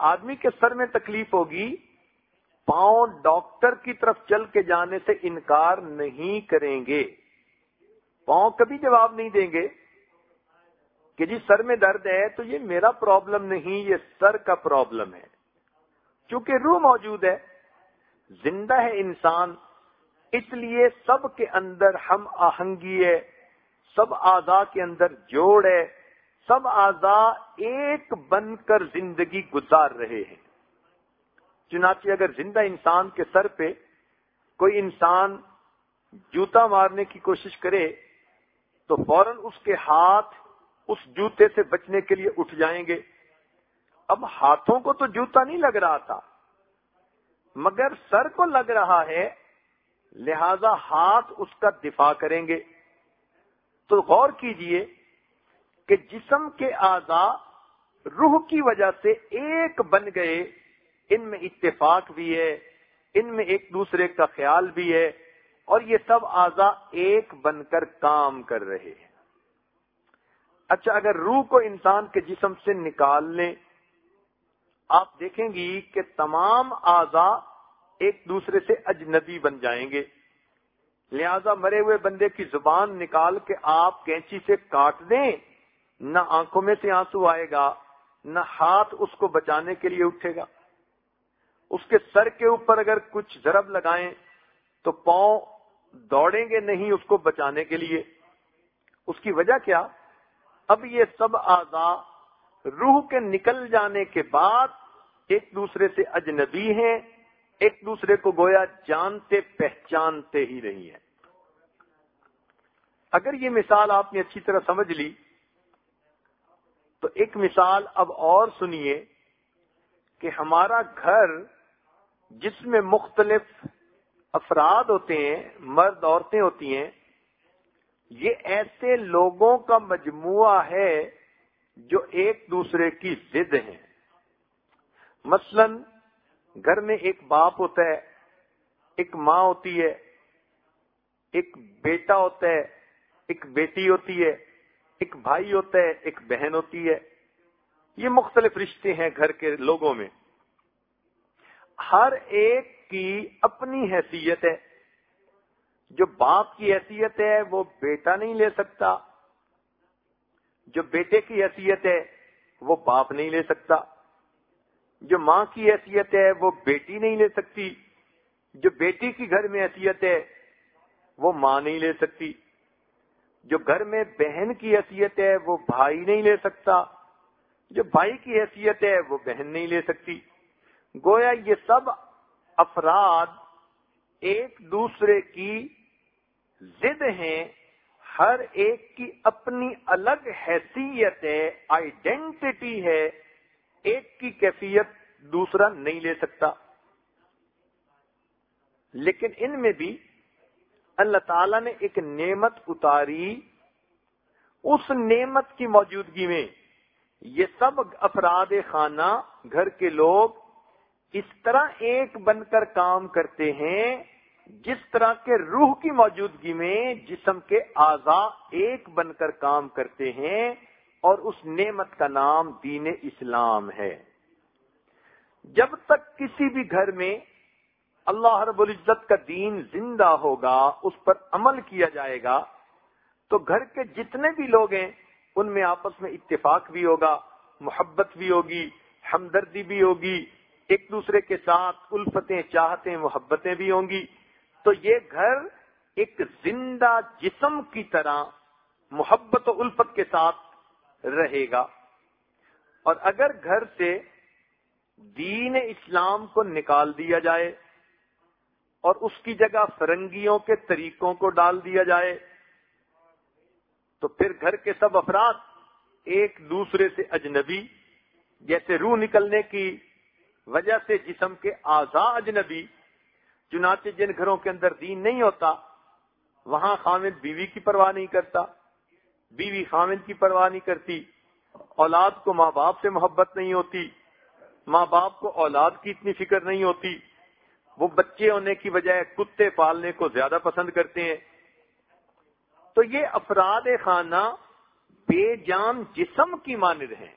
آدمی کے سر میں تکلیف ہوگی، پاؤں ڈاکٹر کی طرف چل کے جانے سے انکار نہیں کریں گے۔ پاؤں کبھی جواب نہیں دیں گے کہ جی سر میں درد ہے تو یہ میرا پرابلم نہیں، یہ سر کا پرابلم ہے۔ چونکہ روح موجود ہے، زندہ ہے انسان، اس لیے سب کے اندر ہم آہنگی ہے، سب آزا کے اندر جوڑ ہے۔ سب آزا ایک بن کر زندگی گزار رہے ہیں۔ چنانچہ اگر زندہ انسان کے سر پہ کوئی انسان جوتا مارنے کی کوشش کرے، تو فوراً اس کے ہاتھ اس جوتے سے بچنے کے لیے اٹھ جائیں گے۔ اب ہاتھوں کو تو جوتا نہیں لگ رہا تھا، مگر سر کو لگ رہا ہے، لہذا ہاتھ اس کا دفاع کریں گے۔ تو غور کیجیے کہ جسم کے اعضا روح کی وجہ سے ایک بن گئے، ان میں اتفاق بھی ہے، ان میں ایک دوسرے کا خیال بھی ہے، اور یہ سب اعضا ایک بن کر کام کر رہے ہیں۔ اچھا اگر روح کو انسان کے جسم سے نکال لیں، آپ دیکھیں گی کہ تمام اعضا ایک دوسرے سے اجنبی بن جائیں گے۔ لہذا مرے ہوئے بندے کی زبان نکال کے آپ کینچی سے کاٹ دیں نہ آنکھوں میں سے آنسو آئے گا، نہ ہاتھ اس کو بچانے کے لیے اٹھے گا۔ اس کے سر کے اوپر اگر کچھ ضرب لگائیں تو پاؤں دوڑیں گے نہیں اس کو بچانے کے لیے۔ اس کی وجہ کیا؟ اب یہ سب آزا روح کے نکل جانے کے بعد ایک دوسرے سے اجنبی ہیں، ایک دوسرے کو گویا جانتے پہچانتے ہی نہیں ہیں۔ اگر یہ مثال آپ نے اچھی طرح سمجھ لی تو ایک مثال اب اور سنیے کہ ہمارا گھر جس میں مختلف افراد ہوتے ہیں، مرد عورتیں ہوتی ہیں، یہ ایسے لوگوں کا مجموعہ ہے جو ایک دوسرے کی ضد ہیں۔ مثلا گھر میں ایک باپ ہوتا ہے، ایک ماں ہوتی ہے، ایک بیٹا ہوتا ہے، ایک بیٹی ہوتی ہے۔ ایک بھائی ہوتا ہے، ایک بہن ہوتی ہے۔ یہ مختلف رشتے ہیں گھر کے لوگوں میں۔ ہر ایک کی اپنی حیثیت ہے۔ جو باپ کی حیثیت ہے، وہ بیٹا نہیں لے سکتا۔ جو بیٹے کی حیثیت ہے، وہ باپ نہیں لے سکتا۔ جو ماں کی حیثیت ہے، وہ بیٹی نہیں لے سکتی۔ جو بیٹی کی گھر میں حیثیت ہے، وہ ماں نہیں لے سکتی۔ جو گھر میں بہن کی حیثیت ہے وہ بھائی نہیں لے سکتا جو بھائی کی حیثیت ہے وہ بہن نہیں لے سکتی گویا یہ سب افراد ایک دوسرے کی ضد ہیں ہر ایک کی اپنی الگ حیثیت ہے آئیڈینٹی ہے ایک کی کیفیت دوسرا نہیں لے سکتا لیکن ان میں بھی اللہ تعالیٰ نے ایک نعمت اتاری اس نعمت کی موجودگی میں یہ سب افراد خانہ، گھر کے لوگ اس طرح ایک بن کر کام کرتے ہیں جس طرح کے روح کی موجودگی میں جسم کے اعضا ایک بن کر کام کرتے ہیں اور اس نعمت کا نام دین اسلام ہے۔ جب تک کسی بھی گھر میں اللہ رب العزت کا دین زندہ ہوگا، اس پر عمل کیا جائے گا، تو گھر کے جتنے بھی لوگ ہیں، ان میں آپس میں اتفاق بھی ہوگا، محبت بھی ہوگی، ہمدردی بھی ہوگی، ایک دوسرے کے ساتھ الفتیں چاہتے محبتیں بھی ہوں گی۔ تو یہ گھر ایک زندہ جسم کی طرح محبت و الفت کے ساتھ رہے گا۔ اور اگر گھر سے دین اسلام کو نکال دیا جائے اور اس کی جگہ فرنگیوں کے طریقوں کو ڈال دیا جائے۔ تو پھر گھر کے سب افراد ایک دوسرے سے اجنبی، جیسے روح نکلنے کی وجہ سے جسم کے آزا اجنبی، چنانچہ جن گھروں کے اندر دین نہیں ہوتا، وہاں خامد بیوی کی پرواہ نہیں کرتا۔ بیوی خامد کی پرواہ نہیں کرتی، اولاد کو ماں باپ سے محبت نہیں ہوتی، ماں باپ کو اولاد کی اتنی فکر نہیں ہوتی۔ وہ بچے ہونے کی بجائے کتے پالنے کو زیادہ پسند کرتے ہیں۔ تو یہ افراد خانہ بے جان جسم کی مانند ہیں۔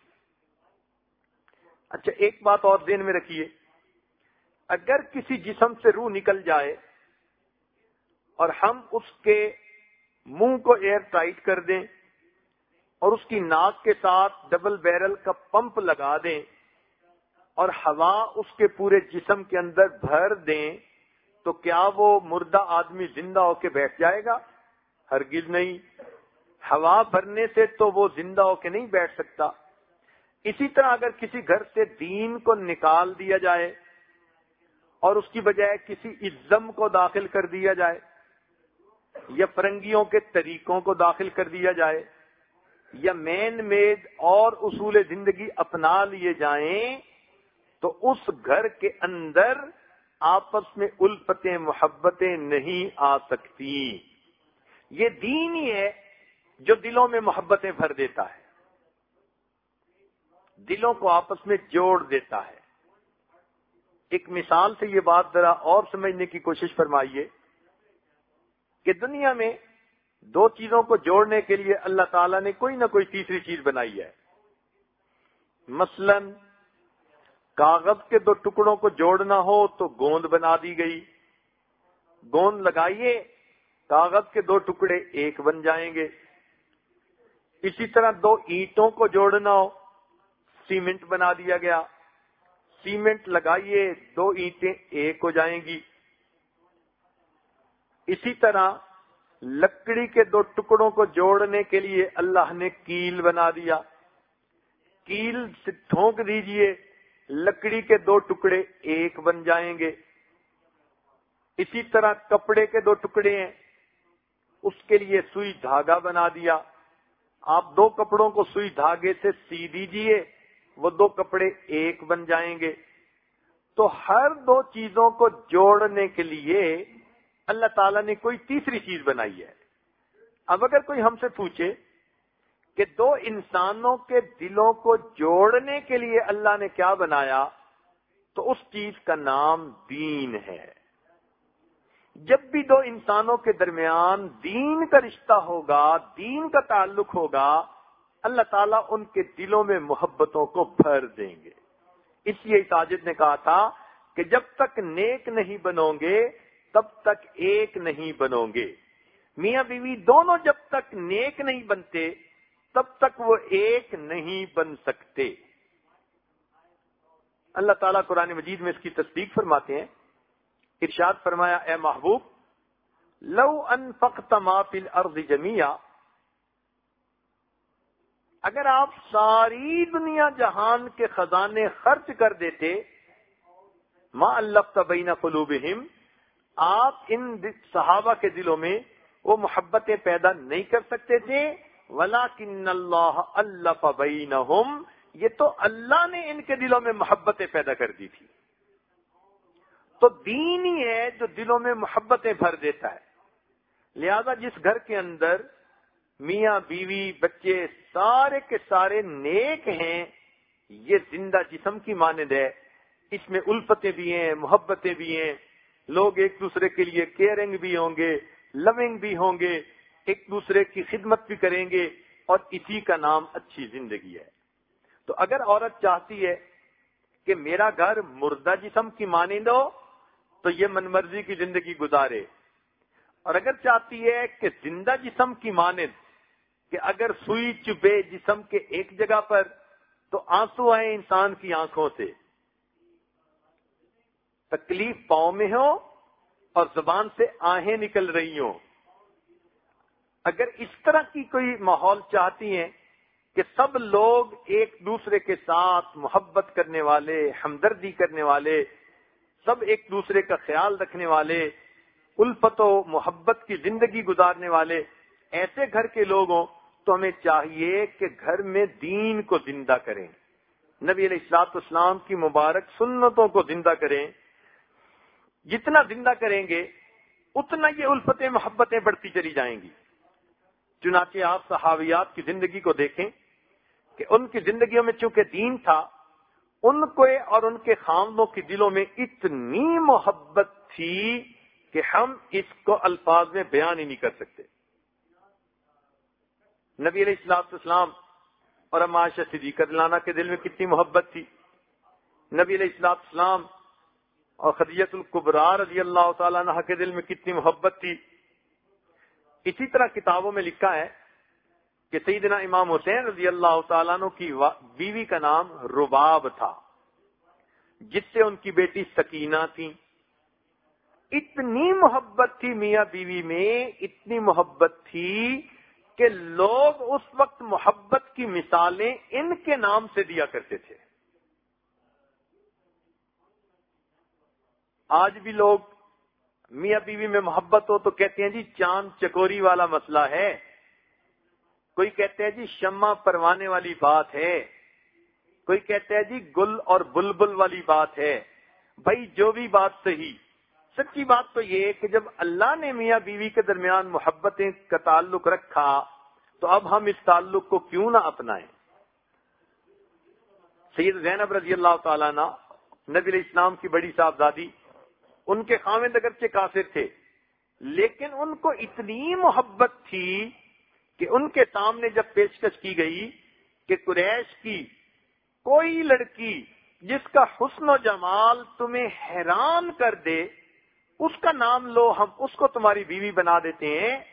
اچھا ایک بات اور ذہن میں رکھیے۔ اگر کسی جسم سے روح نکل جائے اور ہم اس کے منہ کو ایئر ٹائٹ کر دیں اور اس کی ناک کے ساتھ ڈبل بیرل کا پمپ لگا دیں اور ہوا اس کے پورے جسم کے اندر بھر دیں تو کیا وہ مردہ آدمی زندہ ہو کے بیٹھ جائے گا؟ ہرگز نہیں۔ ہوا بھرنے سے تو وہ زندہ ہو کے نہیں بیٹھ سکتا۔ اسی طرح اگر کسی گھر سے دین کو نکال دیا جائے اور اس کی بجائے کسی ازم کو داخل کر دیا جائے یا فرنگیوں کے طریقوں کو داخل کر دیا جائے یا مین میڈ اور اصول زندگی اپنا لیے جائیں تو اس گھر کے اندر آپس میں الفتیں، محبتیں نہیں آ سکتی۔ یہ دین ہی ہے جو دلوں میں محبتیں بھر دیتا ہے۔ دلوں کو آپس میں جوڑ دیتا ہے۔ ایک مثال سے یہ بات ذرا اور سمجھنے کی کوشش فرمائیے کہ دنیا میں دو چیزوں کو جوڑنے کے لیے اللہ تعالیٰ نے کوئی نہ کوئی تیسری چیز بنائی ہے۔ مثلا کاغذ کے دو ٹکڑوں کو جوڑنا ہو تو گوند بنا دی گئی۔ گوند لگائیے، کاغذ کے دو ٹکڑے ایک بن جائیں گے۔ اسی طرح دو اینٹوں کو جوڑنا ہو، سیمنٹ بنا دیا گیا۔ سیمنٹ لگائیے، دو اینٹیں ایک ہو جائیں گی۔ اسی طرح لکڑی کے دو ٹکڑوں کو جوڑنے کے لیے اللہ نے کیل بنا دیا۔ کیل سے ٹھونک دیجیے۔ لکڑی کے دو ٹکڑے ایک بن جائیں گے۔ اسی طرح کپڑے کے دو ٹکڑے ہیں۔ اس کے لیے سوئی دھاگا بنا دیا۔ آپ دو کپڑوں کو سوئی دھاگے سے سی دیجیے وہ دو کپڑے ایک بن جائیں گے۔ تو ہر دو چیزوں کو جوڑنے کے لیے اللہ تعالیٰ نے کوئی تیسری چیز بنائی ہے۔ اب اگر کوئی ہم سے پوچھے کہ دو انسانوں کے دلوں کو جوڑنے کے لیے اللہ نے کیا بنایا؟ تو اس چیز کا نام دین ہے۔ جب بھی دو انسانوں کے درمیان دین کا رشتہ ہوگا، دین کا تعلق ہوگا، اللہ تعالیٰ ان کے دلوں میں محبتوں کو بھر دیں گے۔ اس لیے ساجد نے کہا تھا کہ جب تک نیک نہیں بنو گے، تب تک ایک نہیں بنو گے۔ میاں بیوی دونوں جب تک نیک نہیں بنتے تب تک وہ ایک نہیں بن سکتے۔ اللہ تعالیٰ قرآن مجید میں اس کی تصدیق فرماتے ہیں۔ ارشاد فرمایا، اے محبوب، لو ان فخت مافل ارض جمیا اگر آپ ساری دنیا جہان کے خزانے خرچ کر دیتے ماں اللہ تبین قلوبہم، آپ ان صحابہ کے دلوں میں وہ محبتیں پیدا نہیں کر سکتے تھے۔ ولا کن اللہ اللہ بینہم یہ تو اللہ نے ان کے دلوں میں محبتیں پیدا کر دی تھی۔ تو دین ہی ہے جو دلوں میں محبتیں بھر دیتا ہے۔ لہذا جس گھر کے اندر میاں، بیوی، بچے سارے کے سارے نیک ہیں، یہ زندہ جسم کی مانند ہے۔ اس میں الفتیں بھی ہیں، محبتیں بھی ہیں۔ لوگ ایک دوسرے کے لیے کیئرنگ بھی ہوں گے لونگ بھی ہوں گے۔ ایک دوسرے کی خدمت بھی کریں گے اور اسی کا نام اچھی زندگی ہے۔ تو اگر عورت چاہتی ہے کہ میرا گھر مردہ جسم کی مانند ہو، تو یہ من مرضی کی زندگی گزارے۔ اور اگر چاہتی ہے کہ زندہ جسم کی مانند، کہ اگر سوئی چبے جسم کے ایک جگہ پر، تو آنسو آئے انسان کی آنکھوں سے۔ تکلیف پاؤں میں ہو اور زبان سے آہیں نکل رہی ہوں۔ اگر اس طرح کی کوئی ماحول چاہتی ہیں کہ سب لوگ ایک دوسرے کے ساتھ محبت کرنے والے، ہمدردی کرنے والے، سب ایک دوسرے کا خیال رکھنے والے، الفت و محبت کی زندگی گزارنے والے ایسے گھر کے لوگ ہوں تو ہمیں چاہیے کہ گھر میں دین کو زندہ کریں۔ نبی علیہ السلاط اسلام کی مبارک سنتوں کو زندہ کریں۔ جتنا زندہ کریں گے، اتنا یہ الفتیں محبتیں بڑھتی چلی جائیں گی۔ چنانچہ آپ صحاویات کی زندگی کو دیکھیں کہ ان کی زندگیوں میں چونکہ دین تھا، ان کو اور ان کے خامدوں کے دلوں میں اتنی محبت تھی کہ ہم اس کو الفاظ میں بیان ہی نہیں کر سکتے۔ نبی علیہ السلام اسلام اور اماشہ صدیقہ لانا کے دل میں کتنی محبت تھی۔ نبی علیہ السلام اسلام اور خدیت القبرار رضی اللہ تعالیٰ عنہ کے دل میں کتنی محبت تھی۔ اسی طرح کتابوں میں لکھا ہے کہ سیدنا امام حسین رضی اللہ تعالیٰ عنہ کی بیوی کا نام رباب تھا، جس سے ان کی بیٹی سکینہ تھی اتنی محبت تھی میاں بیوی میں، اتنی محبت تھی کہ لوگ اس وقت محبت کی مثالیں ان کے نام سے دیا کرتے تھے۔ آج بھی لوگ میاں بیوی میں محبت ہو تو کہتے ہیں جی چاند چکوری والا مسئلہ ہے۔ کوئی کہتے ہیں جی شمع پروانے والی بات ہے۔ کوئی کہتے ہیں جی گل اور بلبل والی بات ہے۔ بھائی، جو بھی بات صحیح۔ سچی بات تو یہ کہ جب اللہ نے میاں بیوی کے درمیان محبتیں کا تعلق رکھا، تو اب ہم اس تعلق کو کیوں نہ اپنائیں؟ سید زینب رضی اللہ تعالیٰ نا نبی علیہ السلام کی بڑی صاحبزادی ان کے خامد اگرچہ کافر تھے، لیکن ان کو اتنی محبت تھی کہ ان کے سامنے جب پیشکش کی گئی کہ قریش کی کوئی لڑکی جس کا حسن و جمال تمہیں حیران کر دے، اس کا نام لو، ہم اس کو تمہاری بیوی بنا دیتے ہیں۔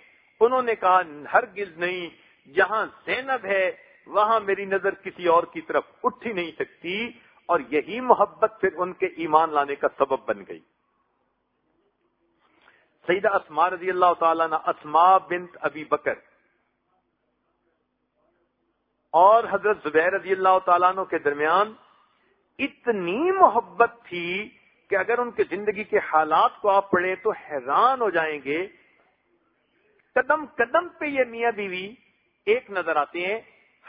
انہوں نے کہا، ہرگز نہیں، جہاں زینب ہے، وہاں میری نظر کسی اور کی طرف اٹھ ہی نہیں سکتی۔ اور یہی محبت پھر ان کے ایمان لانے کا سبب بن گئی۔ سیدہ اسما رضی اللہ تعالیٰ نے اسما بنت ابی بکر۔ اور حضرت زبیر رضی اللہ تعالیٰ کے درمیان اتنی محبت تھی کہ اگر ان کے زندگی کے حالات کو آپ پڑھیں تو حیران ہو جائیں گے۔ قدم قدم پہ یہ میاں بیوی ایک نظر آتے ہیں،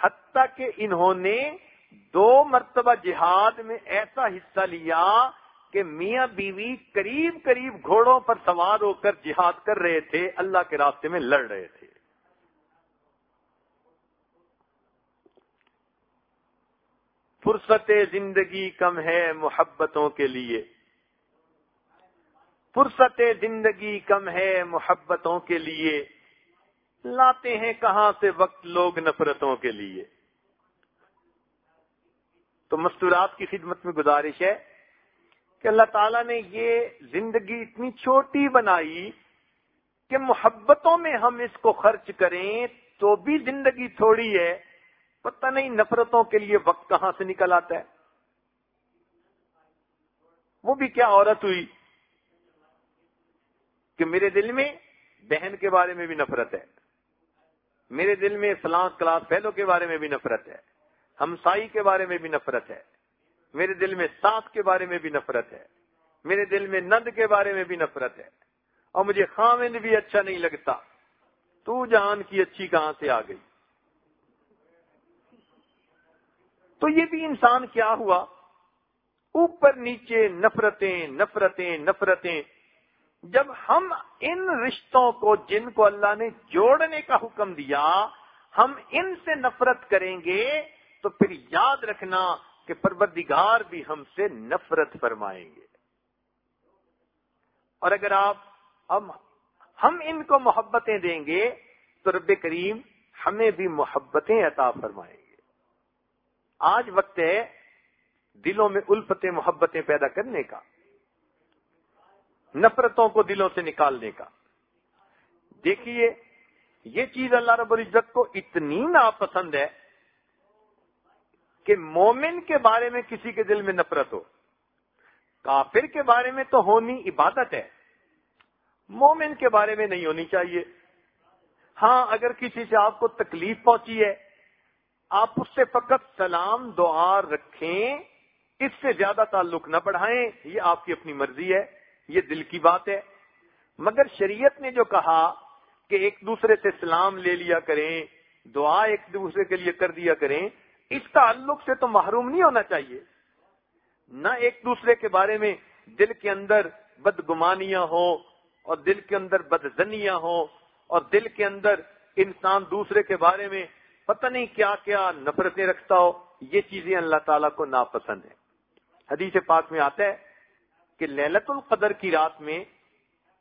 حتیٰ کہ انہوں نے دو مرتبہ جہاد میں ایسا حصہ لیا کہ میاں بیوی قریب قریب گھوڑوں پر سوار ہو کر جہاد کر رہے تھے، اللہ کے راستے میں لڑ رہے تھے۔ فرصت زندگی کم ہے محبتوں کے لیے۔ فرصت زندگی کم ہے محبتوں کے لیے۔ لاتے ہیں کہاں سے وقت لوگ نفرتوں کے لیے۔ تو مستورات کی خدمت میں گزارش ہے کہ اللہ تعالیٰ نے یہ زندگی اتنی چھوٹی بنائی کہ محبتوں میں ہم اس کو خرچ کریں تو بھی زندگی تھوڑی ہے، پتہ نہیں نفرتوں کے لیے وقت کہاں سے نکل آتا ہے۔ وہ بھی کیا عورت ہوئی کہ میرے دل میں بہن کے بارے میں بھی نفرت ہے، میرے دل میں فلاں کلاس فیلو کے بارے میں بھی نفرت ہے، ہمسائی کے بارے میں بھی نفرت ہے۔ میرے دل میں ساتھ کے بارے میں بھی نفرت ہے۔ میرے دل میں نند کے بارے میں بھی نفرت ہے۔ اور مجھے خامند بھی اچھا نہیں لگتا۔ تو جان کی اچھی کہاں سے آ گئی؟ تو یہ بھی انسان کیا ہوا؟ اوپر نیچے نفرتیں نفرتیں نفرتیں۔ جب ہم ان رشتوں کو، جن کو اللہ نے جوڑنے کا حکم دیا، ہم ان سے نفرت کریں گے، تو پھر یاد رکھنا کہ پروردگار بھی ہم سے نفرت فرمائیں گے۔ اور اگر آپ ہم ہم ان کو محبتیں دیں گے تو رب کریم ہمیں بھی محبتیں عطا فرمائیں گے۔ آج وقت ہے دلوں میں الفت محبتیں پیدا کرنے کا، نفرتوں کو دلوں سے نکالنے کا۔ دیکھیے، یہ چیز اللہ رب العزت کو اتنی ناپسند ہے کہ مومن کے بارے میں کسی کے دل میں نفرت ہو، کافر کے بارے میں تو ہونی عبادت ہے، مومن کے بارے میں نہیں ہونی چاہیے۔ ہاں اگر کسی سے آپ کو تکلیف پہنچی ہے، آپ اس سے فقط سلام، دعا رکھیں، اس سے زیادہ تعلق نہ بڑھائیں، یہ آپ کی اپنی مرضی ہے، یہ دل کی بات ہے۔ مگر شریعت نے جو کہا کہ ایک دوسرے سے سلام لے لیا کریں، دعا ایک دوسرے کے لیے کر دیا کریں اس تعلق سے تو محروم نہیں ہونا چاہیے۔ نہ ایک دوسرے کے بارے میں دل کے اندر بدگمانیاں ہوں اور دل کے اندر بدزنیاں ہوں اور دل کے اندر انسان دوسرے کے بارے میں پتہ نہیں کیا کیا نفرتیں رکھتا ہو، یہ چیزیں اللہ تعالیٰ کو ناپسند ہیں۔ حدیث پاک میں آتا ہے کہ للت القدر کی رات میں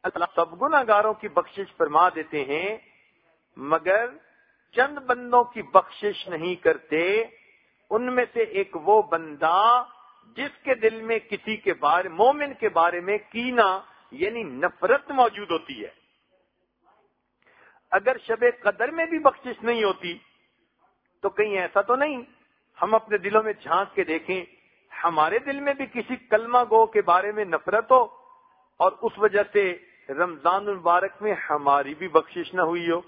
اللہ سب گناگاروں کی بخشش فرما دیتے ہیں، مگر چند بندوں کی بخشش نہیں کرتے ان میں سے ایک وہ بندہ جس کے دل میں کسی کے بارے، مومن کے بارے میں کینا یعنی نفرت موجود ہوتی ہے۔ اگر شب قدر میں بھی بخشش نہیں ہوتی، تو کہیں ایسا تو نہیں۔ ہم اپنے دلوں میں جھانک کے دیکھیں، ہمارے دل میں بھی کسی کلمہ گو کے بارے میں نفرت ہو، اور اس وجہ سے رمضان المبارک میں ہماری بھی بخشش نہ ہوئی ہو۔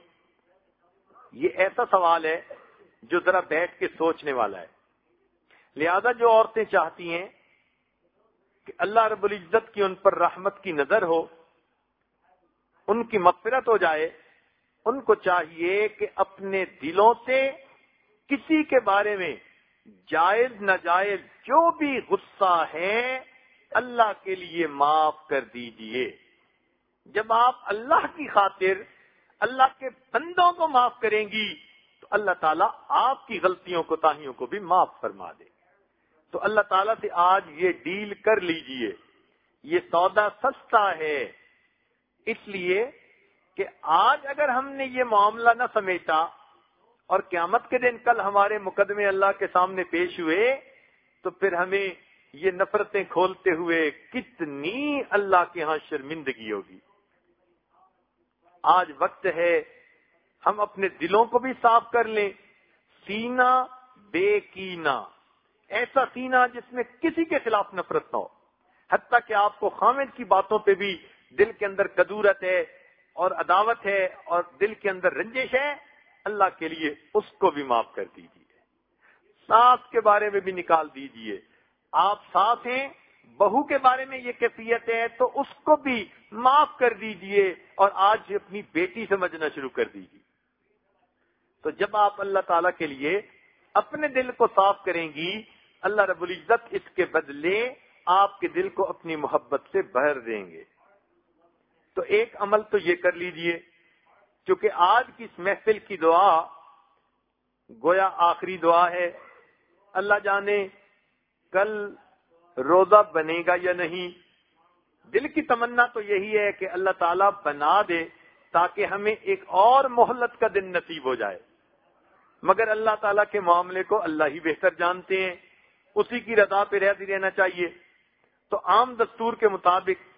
یہ ایسا سوال ہے جو ذرا بیٹھ کے سوچنے والا ہے۔ لہذا جو عورتیں چاہتی ہیں کہ اللہ رب العزت کی ان پر رحمت کی نظر ہو، ان کی مغفرت ہو جائے، ان کو چاہیے کہ اپنے دلوں سے کسی کے بارے میں جائز، ناجائز جو بھی غصہ ہے اللہ کے لیے معاف کر دیجیے۔ جب آپ اللہ کی خاطر، اللہ کے بندوں کو معاف کریں گی اللہ تعالیٰ آپ کی غلطیوں کو تاہیوں کو بھی معاف فرما دے۔ تو اللہ تعالیٰ سے آج یہ ڈیل کر لیجیے۔ یہ سودا سستا ہے۔ اس لیے کہ آج اگر ہم نے یہ معاملہ نہ سمیٹا اور قیامت کے دن کل ہمارے مقدمے اللہ کے سامنے پیش ہوئے، تو پھر ہمیں یہ نفرتیں کھولتے ہوئے کتنی اللہ کے ہاں شرمندگی ہوگی۔ آج وقت ہے ہم اپنے دلوں کو بھی صاف کر لیں۔ سینا بے کینا۔ ایسا سینا جس میں کسی کے خلاف نفرت نہ ہو۔ حتیٰ کہ آپ کو خامد کی باتوں پہ بھی دل کے اندر کدورت ہے اور عداوت ہے اور دل کے اندر رنجش ہے۔ اللہ کے لیے اس کو بھی معاف کر دیجیے ساس کے بارے میں بھی نکال دیجیے آپ ساتھ ہیں، بہو کے بارے میں یہ کیفیت ہے تو اس کو بھی معاف کر دیجیے اور آج اپنی بیٹی سمجھنا شروع کر دیجیے تو جب آپ اللہ تعالی کے لیے اپنے دل کو صاف کریں گی، اللہ رب العزت اس کے بدلے آپ کے دل کو اپنی محبت سے بھر دیں گے۔ تو ایک عمل تو یہ کر لیجیے کیونکہ آج کی اس محفل کی دعا گویا آخری دعا ہے۔ اللہ جانے کل روزہ بنے گا یا نہیں۔ دل کی تمنا تو یہی ہے کہ اللہ تعالیٰ بنا دے تاکہ ہمیں ایک اور مہلت کا دن نصیب ہو جائے۔ مگر اللہ تعالیٰ کے معاملے کو اللہ ہی بہتر جانتے ہیں۔ اسی کی رضا پہ رہتی رہنا چاہیے۔ تو عام دستور کے مطابق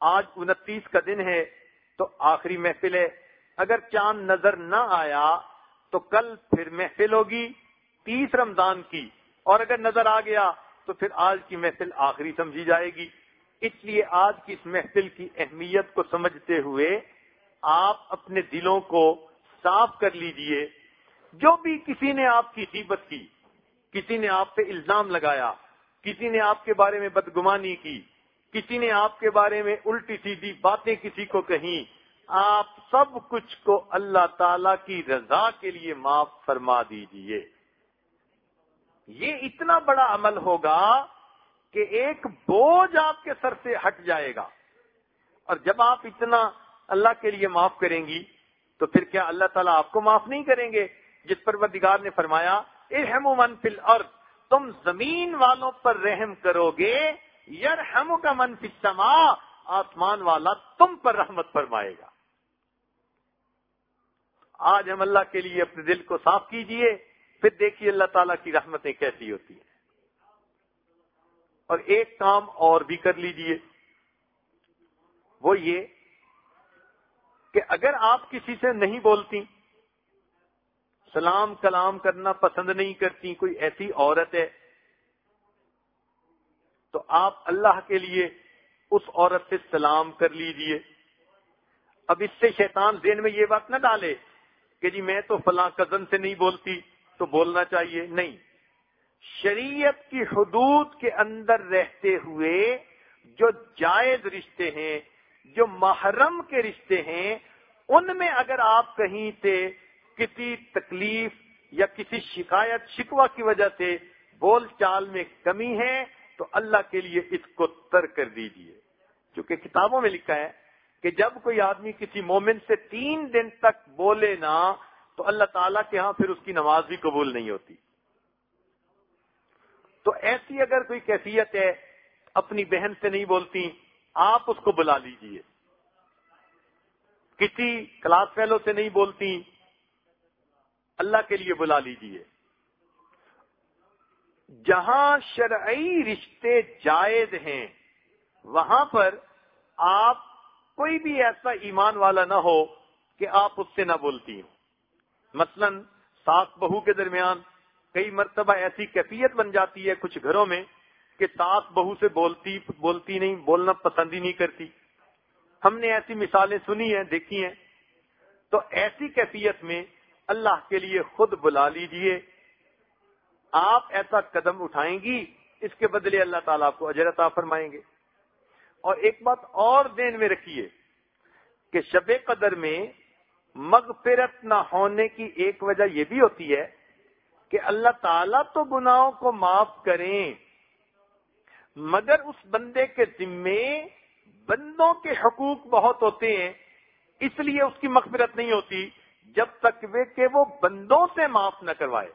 آج انتیس کا دن ہے، تو آخری محفل ہے۔ اگر چاند نظر نہ آیا، تو کل پھر محفل ہوگی، تیس رمضان کی۔ اور اگر نظر آ گیا، تو پھر آج کی محفل آخری سمجھی جائے گی۔ اس لیے آج کی اس محفل کی اہمیت کو سمجھتے ہوئے آپ اپنے دلوں کو صاف کر لیجیے۔ جو بھی کسی نے آپ کی قیمت کی، کسی نے آپ پہ الزام لگایا، کسی نے آپ کے بارے میں بدگمانی کی، کسی نے آپ کے بارے میں الٹی سیدھی باتیں کسی کو کہیں، آپ سب کچھ کو اللہ تعالی کی رضا کے لیے معاف فرما دیجیے۔ یہ اتنا بڑا عمل ہوگا کہ ایک بوجھ آپ کے سر سے ہٹ جائے گا۔ اور جب آپ اتنا اللہ کے لیے معاف کریں گی، تو پھر کیا اللہ تعالیٰ آپ کو معاف نہیں کریں گے؟ جس پر ودگار نے فرمایا ارحم من فل اور تم زمین والوں پر رحم کرو گے یار کا من فما آسمان والا تم پر رحمت فرمائے گا۔ آج ہم اللہ کے لیے اپنے دل کو صاف کیجیے، پھر دیکھیے اللہ تعالیٰ کی رحمتیں کیسی ہوتی ہیں۔ اور ایک کام اور بھی کر لیجیے۔ وہ یہ کہ اگر آپ کسی سے نہیں بولتی سلام کلام کرنا پسند نہیں کرتی، کوئی ایسی عورت ہے۔ تو آپ اللہ کے لیے اس عورت سے سلام کر لیجیے۔ اب اس سے شیطان ذہن میں یہ بات نہ ڈالے کہ جی میں تو فلاں کزن سے نہیں بولتی، تو بولنا چاہیے۔ نہیں۔ شریعت کی حدود کے اندر رہتے ہوئے جو جائز رشتے ہیں، جو محرم کے رشتے ہیں، ان میں اگر آپ کہیں سے کسی تکلیف یا کسی شکایت شکوا کی وجہ سے بول چال میں کمی ہے، تو اللہ کے لیے اس کو تر کر دیجیے کیونکہ کتابوں میں لکھا ہے کہ جب کوئی آدمی کسی مومن سے تین دن تک بولے نا تو اللہ تعالیٰ کے ہاں پھر اس کی نماز بھی قبول نہیں ہوتی۔ تو ایسی اگر کوئی کیفیت ہے، اپنی بہن سے نہیں بولتی، آپ اس کو بلا لیجیے۔ کسی کلاس فیلو سے نہیں بولتی اللہ کے لیے بلا لیجیے۔ جہاں شرعی رشتے جائز ہیں، وہاں پر آپ کوئی بھی ایسا ایمان والا نہ ہو کہ آپ اس سے نہ بولتی ہوں۔ مثلا ساس بہو کے درمیان کئی مرتبہ ایسی کیفیت بن جاتی ہے کچھ گھروں میں کہ ساس بہو سے بولتی بولتی نہیں، بولنا پسند ہی نہیں کرتی۔ ہم نے ایسی مثالیں سنی ہیں، دیکھی ہیں۔ تو ایسی کیفیت میں اللہ کے لیے خود بلا لیجیے۔ آپ ایسا قدم اٹھائیں گی، اس کے بدلے اللہ تعالیٰ آپ کو اجرتا فرمائیں گے۔ اور ایک بات اور دین میں رکھیے کہ شب قدر میں مغفرت نہ ہونے کی ایک وجہ یہ بھی ہوتی ہے کہ اللہ تعالیٰ تو گناہوں کو معاف کریں، مگر اس بندے کے ذمے بندوں کے حقوق بہت ہوتے ہیں، اس لیے اس کی مغفرت نہیں ہوتی۔ جب تک وہ کہ وہ بندوں سے معاف نہ کروائے۔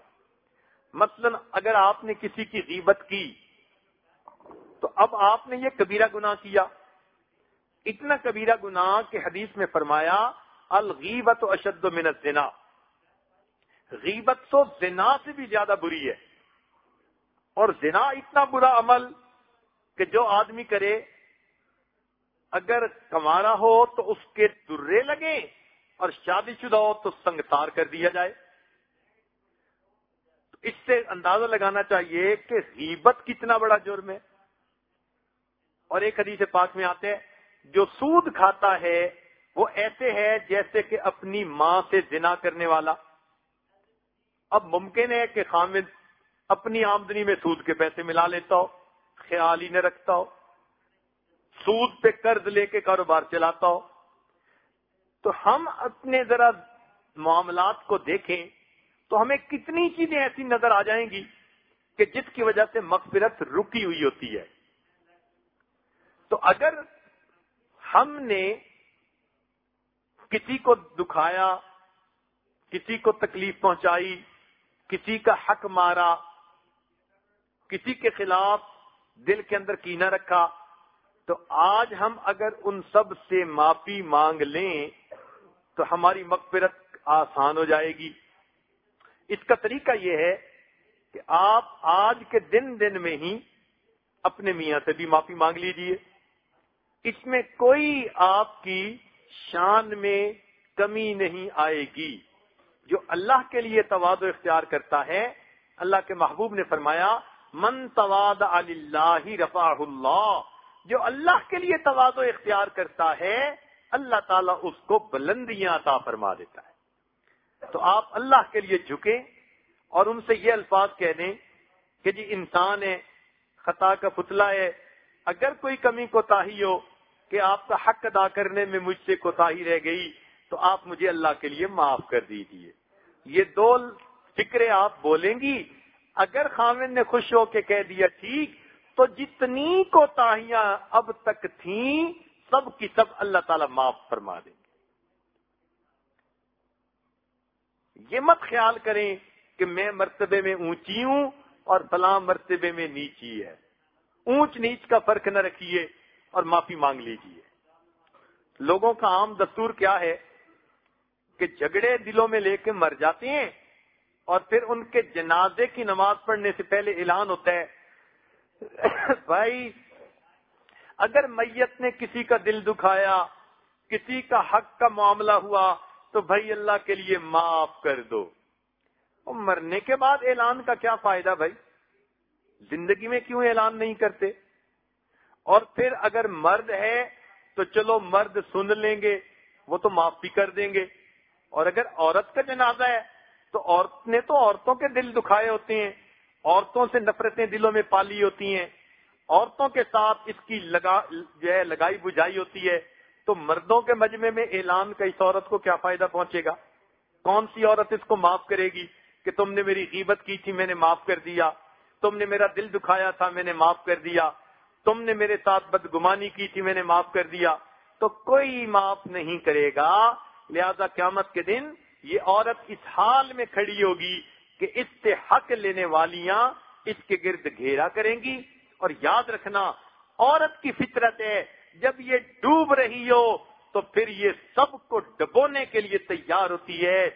مثلا اگر آپ نے کسی کی غیبت کی، تو اب آپ نے یہ کبیرہ گناہ کیا۔ اتنا کبیرہ گناہ کے حدیث میں فرمایا، الغیبت اشد من الزنا۔ غیبت تو زنا سے بھی زیادہ بری ہے۔ اور زنا اتنا برا عمل کہ جو آدمی کرے، اگر کمارا ہو تو اس کے درے لگے اور شادی شدہ ہو تو سنگتار کر دیا جائے۔ اس سے اندازہ لگانا چاہیے کہ غیبت کتنا بڑا جرم ہے۔ اور ایک حدیث پاک میں آتے ہیں، جو سود کھاتا ہے، وہ ایسے ہے جیسے کہ اپنی ماں سے زنا کرنے والا۔ اب ممکن ہے کہ خامد اپنی آمدنی میں سود کے پیسے ملا لیتا ہو، خیال ہی نہ رکھتا ہو۔ سود پہ قرض لے کے کاروبار چلاتا ہو۔ تو ہم اپنے ذرا معاملات کو دیکھیں تو ہمیں کتنی چیزیں ایسی نظر آ جائیں گی کہ جس کی وجہ سے مغفرت رکی ہوئی ہوتی ہے۔ تو اگر ہم نے کسی کو دکھایا، کسی کو تکلیف پہنچائی، کسی کا حق مارا، کسی کے خلاف دل کے اندر کینا رکھا، تو آج ہم اگر ان سب سے معافی مانگ لیں تو ہماری مغفرت آسان ہو جائے گی۔ اس کا طریقہ یہ ہے کہ آپ آج کے دن دن میں ہی اپنے میاں سے بھی معافی مانگ لیجیے۔ اس میں کوئی آپ کی شان میں کمی نہیں آئے گی۔ جو اللہ کے لیے تواد اختیار کرتا ہے، اللہ کے محبوب نے فرمایا، من تواد اللہ رفا اللہ جو اللہ کے لیے تواد اختیار کرتا ہے اللہ تعالیٰ اس کو بلندیاں عطا فرما دیتا ہے۔ تو آپ اللہ کے لیے جھکیں اور ان سے یہ الفاظ کہہ دیں کہ جی انسان ہے، خطا کا پتلا ہے، اگر کوئی کمی کوتا ہو کہ آپ کا حق ادا کرنے میں مجھ سے کوتا رہ گئی تو آپ مجھے اللہ کے لیے معاف کر دیجیے یہ دو فکرے آپ بولیں گی۔ اگر خامن نے خوش ہو کے کہہ دیا ٹھیک، تو جتنی کوتاہیاں اب تک تھیں سب کی سب اللہ تعالی معاف فرما دیں گے۔ یہ مت خیال کریں کہ میں مرتبے میں اونچی ہوں اور فلاں مرتبے میں نیچی ہے۔ اونچ نیچ کا فرق نہ رکھیے اور معافی مانگ لیجیے۔ لوگوں کا عام دستور کیا ہے کہ جھگڑے دلوں میں لے کے مر جاتے ہیں اور پھر ان کے جنازے کی نماز پڑھنے سے پہلے اعلان ہوتا ہے، بھائی اگر میت نے کسی کا دل دکھایا، کسی کا حق کا معاملہ ہوا، تو بھائی اللہ کے لیے معاف کر دو۔ اور مرنے کے بعد اعلان کا کیا فائدہ بھائی؟ زندگی میں کیوں اعلان نہیں کرتے؟ اور پھر اگر مرد ہے، تو چلو مرد سن لیں گے، وہ تو معاف بھی کر دیں گے۔ اور اگر عورت کا جنازہ ہے، تو عورت نے تو عورتوں کے دل دکھائے ہوتے ہیں، عورتوں سے نفرتیں دلوں میں پالی ہوتی ہیں۔ عورتوں کے ساتھ اس کی لگا، جو ہے، لگائی بجائی ہوتی ہے، تو مردوں کے مجمع میں اعلان کا اس عورت کو کیا فائدہ پہنچے گا؟ کون سی عورت اس کو معاف کرے گی کہ تم نے میری غیبت کی تھی، میں نے معاف کر دیا؟ تم نے میرا دل دکھایا تھا، میں نے معاف کر دیا؟ تم نے میرے ساتھ بدگمانی کی تھی، میں نے معاف کر دیا؟ تو کوئی معاف نہیں کرے گا۔ لہذا قیامت کے دن یہ عورت اس حال میں کھڑی ہوگی کہ اس سے حق لینے والیاں اس کے گرد گھیرا کریں گی۔ اور یاد رکھنا، عورت کی فطرت ہے، جب یہ ڈوب رہی ہو، تو پھر یہ سب کو ڈبونے کے لیے تیار ہوتی ہے۔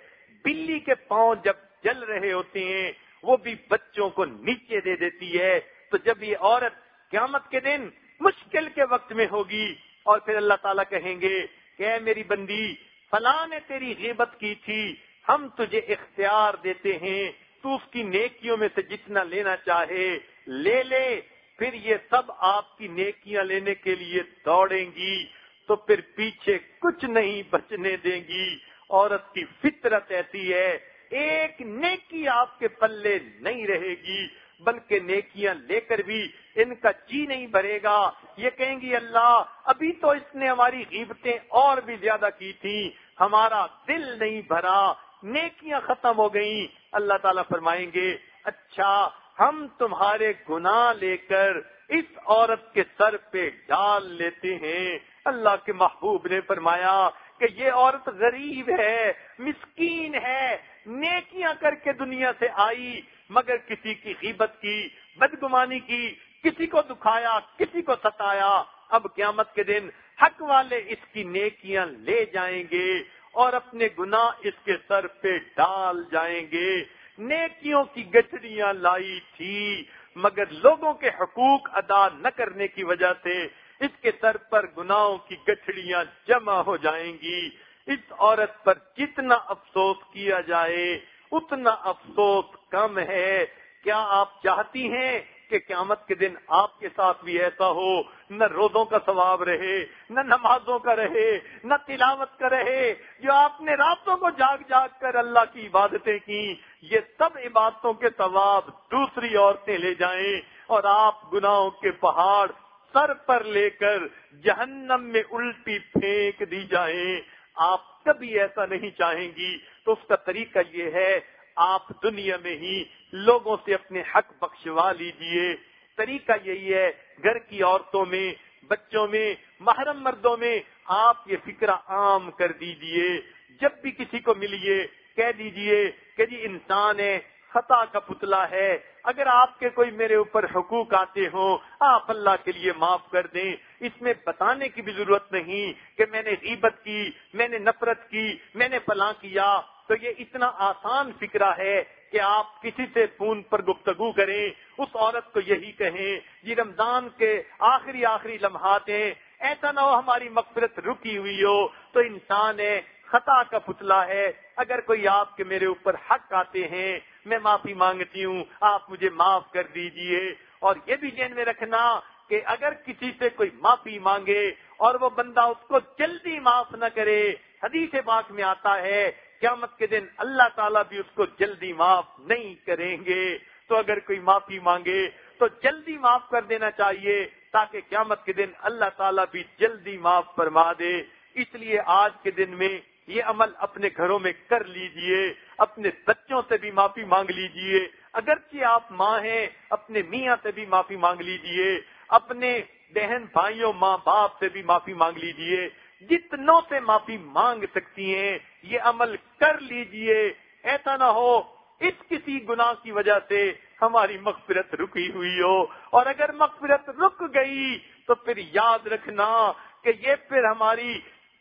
بلی کے پاؤں جب جل رہے ہوتے ہیں، وہ بھی بچوں کو نیچے دے دیتی ہے۔ تو جب یہ عورت قیامت کے دن مشکل کے وقت میں ہوگی، اور پھر اللہ تعالیٰ کہیں گے، کہ اے میری بندی، فلاں نے تیری غیبت کی تھی، ہم تجھے اختیار دیتے ہیں، تو اس کی نیکیوں میں سے جتنا لینا چاہے، لے لے۔ پھر یہ سب آپ کی نیکیاں لینے کے لیے دوڑیں گی تو پھر پیچھے کچھ نہیں بچنے دیں گی۔ عورت کی فطرت ایسی ہے، ایک نیکی آپ کے پلے نہیں رہے گی، بلکہ نیکیاں لے کر بھی ان کا جی نہیں بھرے گا۔ یہ کہیں گی، اللہ، ابھی تو اس نے ہماری غیبتیں اور بھی زیادہ کی تھی ہمارا دل نہیں بھرا، نیکیاں ختم ہو گئیں۔ اللہ تعالیٰ فرمائیں گے اچھا ہم تمہارے گناہ لے کر اس عورت کے سر پہ ڈال لیتے ہیں۔ اللہ کے محبوب نے فرمایا کہ یہ عورت غریب ہے، مسکین ہے، نیکیاں کر کے دنیا سے آئی، مگر کسی کی غیبت کی، بدگمانی کی، کسی کو دکھایا، کسی کو ستایا۔ اب قیامت کے دن حق والے اس کی نیکیاں لے جائیں گے اور اپنے گناہ اس کے سر پہ ڈال جائیں گے۔ نیکیوں کی گچڑیاں لائی تھی، مگر لوگوں کے حقوق ادا نہ کرنے کی وجہ سے اس کے سر پر گناہوں کی گٹھڑیاں جمع ہو جائیں گی۔ اس عورت پر جتنا افسوس کیا جائے، اتنا افسوس کم ہے۔ کیا آپ چاہتی ہیں کہ قیامت کے دن آپ کے ساتھ بھی ایسا ہو، نہ روزوں کا ثواب رہے، نہ نمازوں کا رہے، نہ تلاوت کا رہے، جو آپ نے راتوں کو جاگ جاگ کر اللہ کی عبادتیں کی یہ سب عبادتوں کے ثواب دوسری عورتیں لے جائیں اور آپ گناہوں کے پہاڑ سر پر لے کر جہنم میں الٹی پھینک دی جائیں۔ آپ کبھی ایسا نہیں چاہیں گی۔ تو اس کا طریقہ یہ ہے آپ دنیا میں ہی لوگوں سے اپنے حق بخشوا لیجیے۔ طریقہ یہی ہے، گھر کی عورتوں میں، بچوں میں، محرم مردوں میں آپ یہ فکر عام کر دیجیے۔ جب بھی کسی کو ملیے، کہہ دیجیے کہ جی انسان ہے، خطا کا پتلا ہے۔ اگر آپ کے کوئی میرے اوپر حقوق آتے ہوں، آپ اللہ کے لیے معاف کر دیں۔ اس میں بتانے کی بھی ضرورت نہیں کہ میں نے غیبت کی، میں نے نفرت کی، میں نے فلاں کیا۔ تو یہ اتنا آسان فکرہ ہے کہ آپ کسی سے فون پر گفتگو کریں، اس عورت کو یہی کہیں، یہ رمضان کے آخری آخری لمحات ہیں، ایسا نہ ہو ہماری مغفرت رکی ہوئی ہو، تو انسان ہے، خطا کا پتلا ہے۔ اگر کوئی آپ کے میرے اوپر حق آتے ہیں، میں معافی مانگتی ہوں، آپ مجھے معاف کر دیجیے۔ اور یہ بھی ذہن میں رکھنا کہ اگر کسی سے کوئی معافی مانگے اور وہ بندہ اس کو جلدی معاف نہ کرے، حدیث پاک میں آتا ہے قیامت کے دن اللہ تعالیٰ بھی اس کو جلدی معاف نہیں کریں گے۔ تو اگر کوئی معافی مانگے تو جلدی معاف کر دینا چاہیے تاکہ قیامت کے دن اللہ تعالیٰ بھی جلدی معاف فرما دے۔ اس لیے آج کے دن میں یہ عمل اپنے گھروں میں کر لیجیے، اپنے بچوں سے بھی معافی مانگ لیجیے۔ اگرچہ آپ ماں ہیں، اپنے میاں سے بھی معافی مانگ لیجیے۔ اپنے بہن بھائیوں ماں باپ سے بھی معافی مانگ لیجیے۔ جتنوں سے معافی مانگ سکتی ہیں، یہ عمل کر لیجیے۔ ایسا نہ ہو، اس کسی گناہ کی وجہ سے ہماری مغفرت رکی ہوئی ہو۔ اور اگر مغفرت رک گئی، تو پھر یاد رکھنا کہ یہ پھر ہماری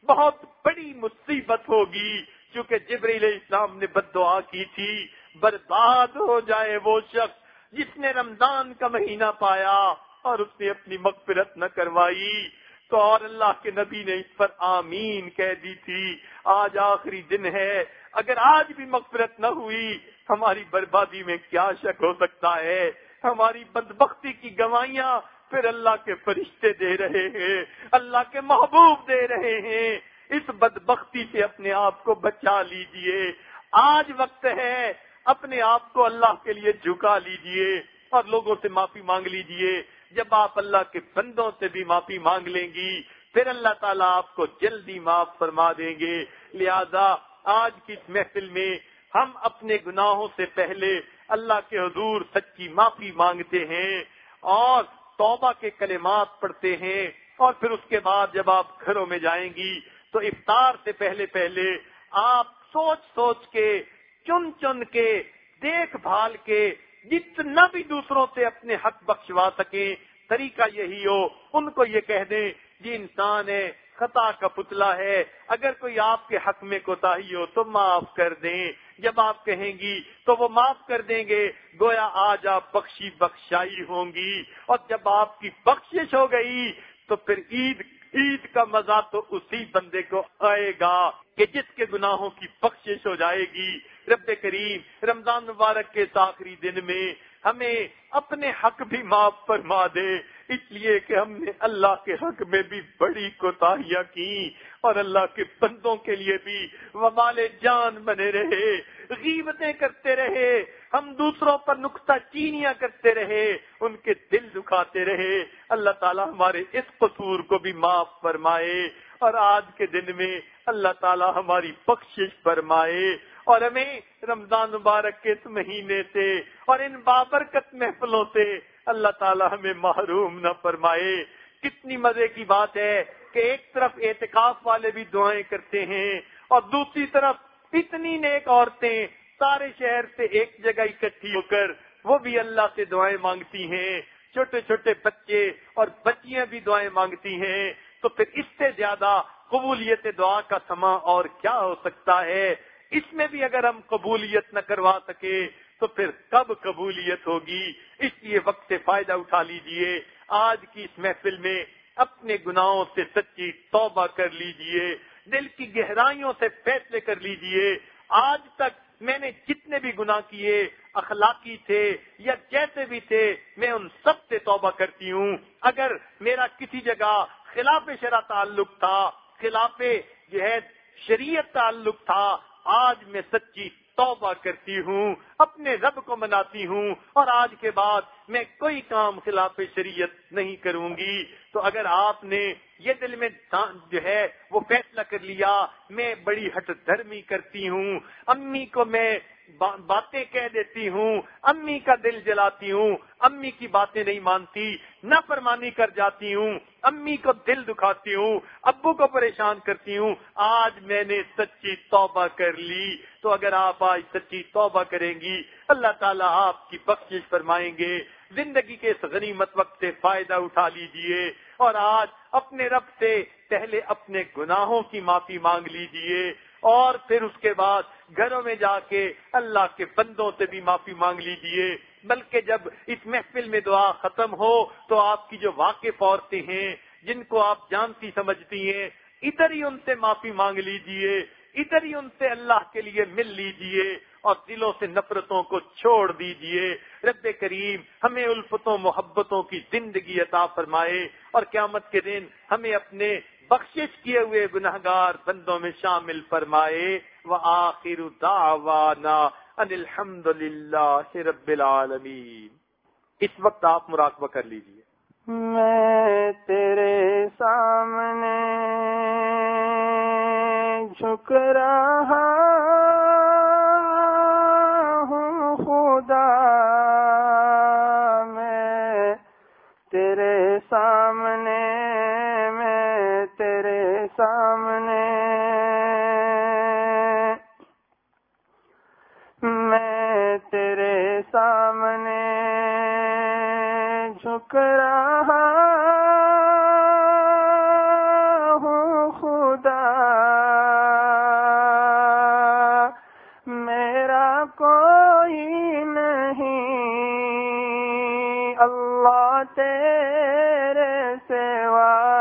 بہت بڑی مصیبت ہوگی۔ چونکہ جبریل اسلام نے بد دعا کی تھی، برباد ہو جائے وہ شخص جس نے رمضان کا مہینہ پایا اور اس نے اپنی مغفرت نہ کروائی۔ تو اور اللہ کے نبی نے اس پر آمین کہہ دی تھی۔ آج آخری دن ہے۔ اگر آج بھی مغفرت نہ ہوئی، ہماری بربادی میں کیا شک ہو سکتا ہے؟ ہماری بدبختی کی گوائیاں پھر اللہ کے فرشتے دے رہے ہیں، اللہ کے محبوب دے رہے ہیں۔ اس بدبختی سے اپنے آپ کو بچا لیجیے۔ آج وقت ہے، اپنے آپ کو اللہ کے لیے جھکا لیجیے اور لوگوں سے معافی مانگ لیجیے۔ جب آپ اللہ کے بندوں سے بھی معافی مانگ لیں گی، پھر اللہ تعالیٰ آپ کو جلدی معاف فرما دیں گے۔ لہذا آج کی اس محفل میں ہم اپنے گناہوں سے پہلے اللہ کے حضور سچی معافی مانگتے ہیں اور توبہ کے کلمات پڑھتے ہیں اور پھر اس کے بعد جب آپ گھروں میں جائیں گی، تو افطار سے پہلے پہلے آپ سوچ سوچ کے، چن چن کے، دیکھ بھال کے جتنا بھی دوسروں سے اپنے حق بخشوا سکیں، طریقہ یہی ہو، ان کو یہ کہہ دیں، یہ انسان ہے، خطا کا پتلا ہے، اگر کوئی آپ کے حق میں کوتا ہو تو معاف کر دیں۔ جب آپ کہیں گی تو وہ معاف کر دیں گے۔ گویا آج آپ بخشی بخشائی ہوں گی۔ اور جب آپ کی بخشش ہو گئی تو پھر عید عید کا مزہ تو اسی بندے کو آئے گا کہ جس کے گناہوں کی بخشش ہو جائے گی۔ رب کریم رمضان مبارک کے آخری دن میں ہمیں اپنے حق بھی معاف فرما دے۔ اس لیے کہ ہم نے اللہ کے حق میں بھی بڑی کوتاہیاں کی اور اللہ کے بندوں کے لیے بھی۔ وبال جان بنے رہے، غیبتیں کرتے رہے، ہم دوسروں پر نقطہ چینیاں کرتے رہے، ان کے دل دکھاتے رہے۔ اللہ تعالیٰ ہمارے اس قصور کو بھی معاف فرمائے اور آج کے دن میں اللہ تعالیٰ ہماری بخشش فرمائے اور ہمیں رمضان مبارک کے اس مہینے سے اور ان بابرکت محفلوں سے اللہ تعالیٰ ہمیں محروم نہ فرمائے۔ کتنی مزے کی بات ہے کہ ایک طرف اعتکاف والے بھی دعائیں کرتے ہیں اور دوسری طرف اتنی نیک عورتیں سارے شہر سے ایک جگہ اکٹھی ہو کر وہ بھی اللہ سے دعائیں مانگتی ہیں۔ چھوٹے چھوٹے بچے اور بچیاں بھی دعائیں مانگتی ہیں۔ تو پھر اس سے زیادہ قبولیت دعا کا سما اور کیا ہو سکتا ہے؟ اس میں بھی اگر ہم قبولیت نہ کروا سکے تو پھر کب قبولیت ہوگی؟ اس لیے وقت سے فائدہ اٹھا لیجیے۔ آج کی اس محفل میں اپنے گناہوں سے سچی توبہ کر لیجیے۔ دل کی گہرائیوں سے فیصلے کر لیجیے۔ آج تک میں نے جتنے بھی گناہ کیے، اخلاقی تھے یا جیسے بھی تھے، میں ان سب سے توبہ کرتی ہوں۔ اگر میرا کسی جگہ خلاف شرح تعلق تھا، خلاف جو ہے شریعت تعلق تھا، آج میں سچی توبہ کرتی ہوں، اپنے رب کو مناتی ہوں، اور آج کے بعد میں کوئی کام خلاف شریعت نہیں کروں گی۔ تو اگر آپ نے یہ دل میں جو ہے وہ فیصلہ کر لیا، میں بڑی ہٹ دھرمی کرتی ہوں۔ امی کو میں باتیں کہہ دیتی ہوں، امی کا دل جلاتی ہوں، امی کی باتیں نہیں مانتی نہ فرمانی کر جاتی ہوں، امی کو دل دکھاتی ہوں، ابو کو پریشان کرتی ہوں، آج میں نے سچی توبہ کر لی۔ تو اگر آپ آج سچی توبہ کریں گی، اللہ تعالیٰ آپ کی بخش فرمائیں گے۔ زندگی کے اس غنیمت وقت سے فائدہ اٹھا لیجیے۔ اور آج اپنے رب سے پہلے اپنے گناہوں کی معافی مانگ لیجیے۔ اور پھر اس کے بعد گھروں میں جا کے اللہ کے بندوں سے بھی معافی مانگ لیجیے۔ بلکہ جب اس محفل میں دعا ختم ہو تو آپ کی جو واقف عورتیں ہیں، جن کو آپ جانتی سمجھتی ہیں، ادھر ہی ان سے معافی مانگ لیجیے، ادھر ہی ان سے اللہ کے لیے مل لیجیے اور دلوں سے نفرتوں کو چھوڑ دیجیے۔ رب کریم ہمیں الفتوں، محبتوں کی زندگی عطا فرمائے اور قیامت کے دن ہمیں اپنے بخشش کیے ہوئے گناہ گار بندوں میں شامل فرمائے وہ آخر ان الحمد للہ رب العالمین۔ اس وقت آپ مراقبہ کر لیجیے۔ میں تیرے سامنے جھک رہا رہا ہوں خدا میرا کوئی نہیں اللہ تیرے سوا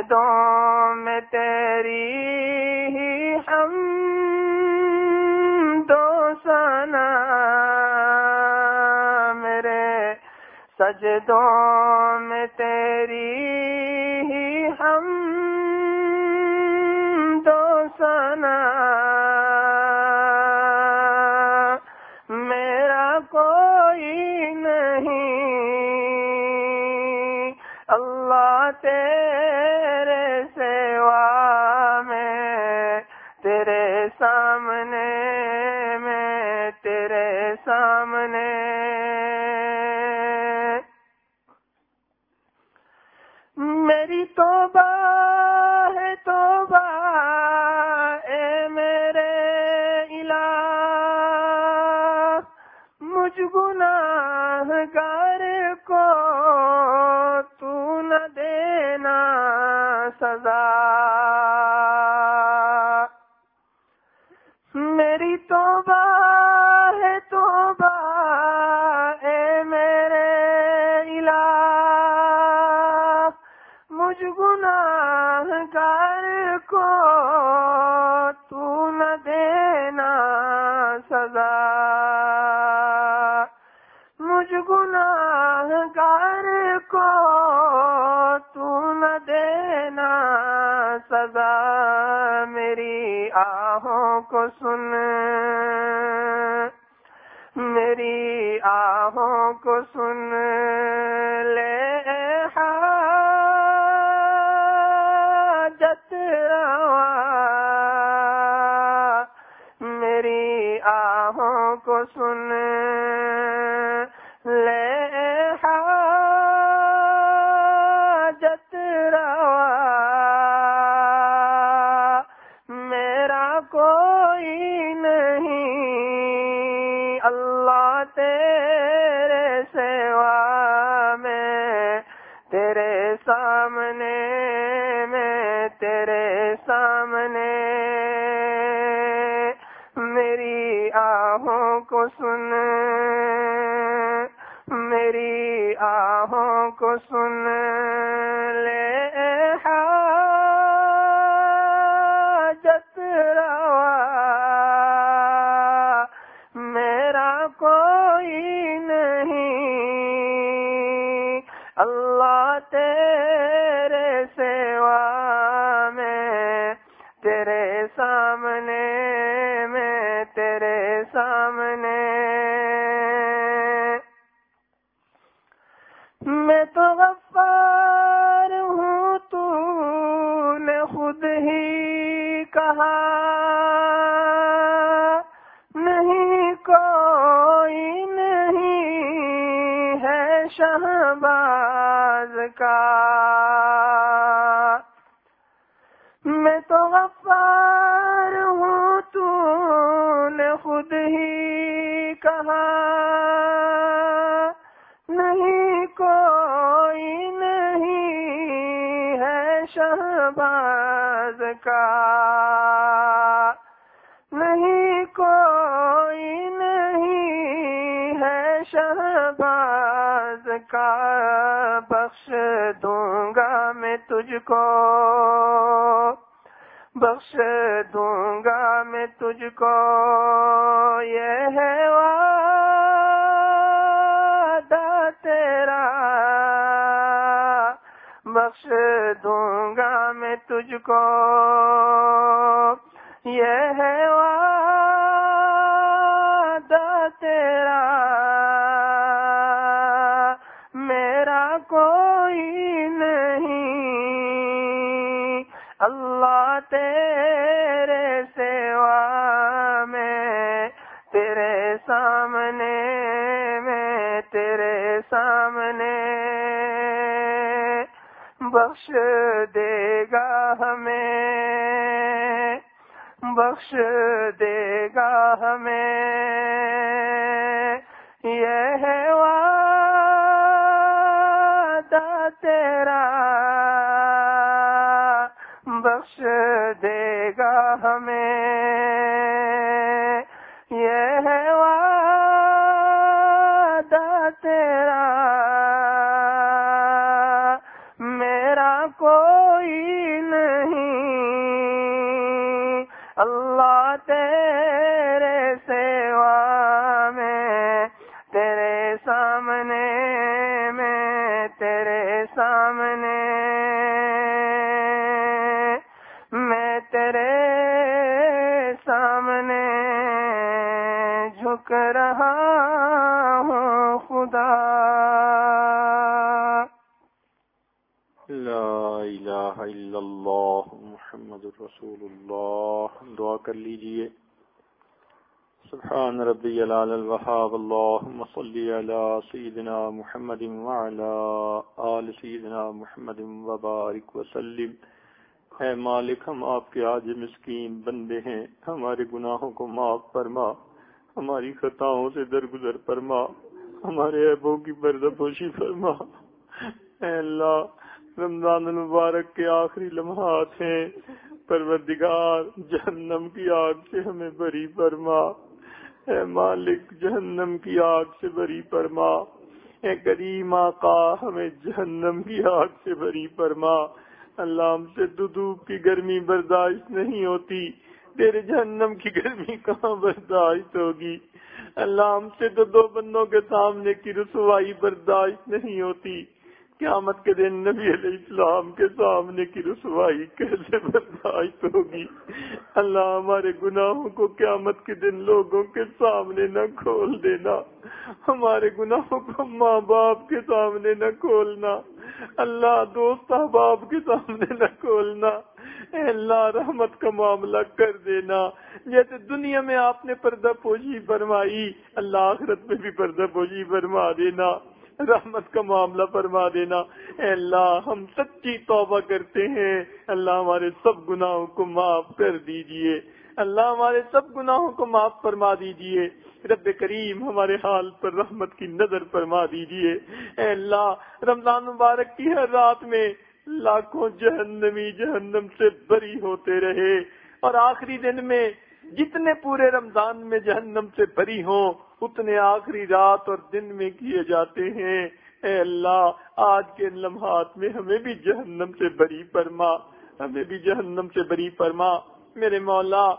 سجدوں میں تیری ہی ہم دو سنا میرے سجدوں مجھ گناہ گار کو تو نہ دینا سزا میری آہوں کو سن۔ میری آہوں کو سن۔ تجھ کو۔ بخش دوں گا میں تجھ کو۔ یہ ہے وعدہ تیرا۔ بخش دوں گا میں تجھ کو۔ یہ ہے وعدہ تیرا۔ نے بخش دے گا ہمیں، بخش دے گا ہمیں۔ یہ ہے وعدہ تیرا، بخش دے گا ہمیں۔ الہ الا اللہ محمد رسول اللہ دعا کر لیجیے. سبحان ربی علال الوحاب اللہم صلی علی سیدنا محمد وعلا آل سیدنا محمد وبارک وسلم. اے مالک، ہم آپ کے آج مسکین بندے ہیں. ہمارے گناہوں کو معاف فرما. ہماری خطاؤں سے درگزر فرما. ہمارے عیبوں کی پردہ پوشی فرما. اے اللہ رمضان المبارک کے آخری لمحات ہیں۔ پروردگار، جہنم کی آگ سے ہمیں بری فرما۔ اے مالک، جہنم کی آگ سے بری فرما۔ اے کریم آقا، ہمیں جہنم کی آگ سے بری فرما۔ اللہ ہم سے دودھ کی گرمی برداشت نہیں ہوتی۔ تیرے جہنم کی گرمی کہاں برداشت ہوگی؟ اللہ ہم سے تو دو بندوں کے سامنے کی رسوائی برداشت نہیں ہوتی۔ قیامت کے دن نبی علیہ السلام کے سامنے کی رسوائی کیسے برداشت ہوگی؟ اللہ ہمارے گناہوں کو قیامت کے دن لوگوں کے سامنے نہ کھول دینا۔ ہمارے گناہوں کو ماں باپ کے سامنے نہ کھولنا۔ اللہ دوست احباب کے سامنے نہ کھولنا۔ اے اللہ، رحمت کا معاملہ کر دینا۔ جیسے دنیا میں آپ نے پردہ پوشی فرمائی، اللہ آخرت میں بھی پردہ پوشی فرما دینا۔ رحمت کا معاملہ فرما دینا۔ اے اللہ، ہم سچی توبہ کرتے ہیں۔ اللہ ہمارے سب گناہوں کو معاف کر دیجیے۔ اللہ ہمارے سب گناہوں کو معاف فرما دیجیے۔ رب کریم ہمارے حال پر رحمت کی نظر فرما دیجیے۔ اے اللہ، رمضان مبارک کی ہر رات میں لاکھوں جہنمی جہنم سے بری ہوتے رہے۔ اور آخری دن میں جتنے پورے رمضان میں جہنم سے بری ہوں اتنے آخری رات اور دن میں کیے جاتے ہیں۔ اے اللہ، آج کے لمحات میں ہمیں بھی جہنم سے بری فرما۔ ہمیں بھی جہنم سے بری فرما۔ میرے مولا،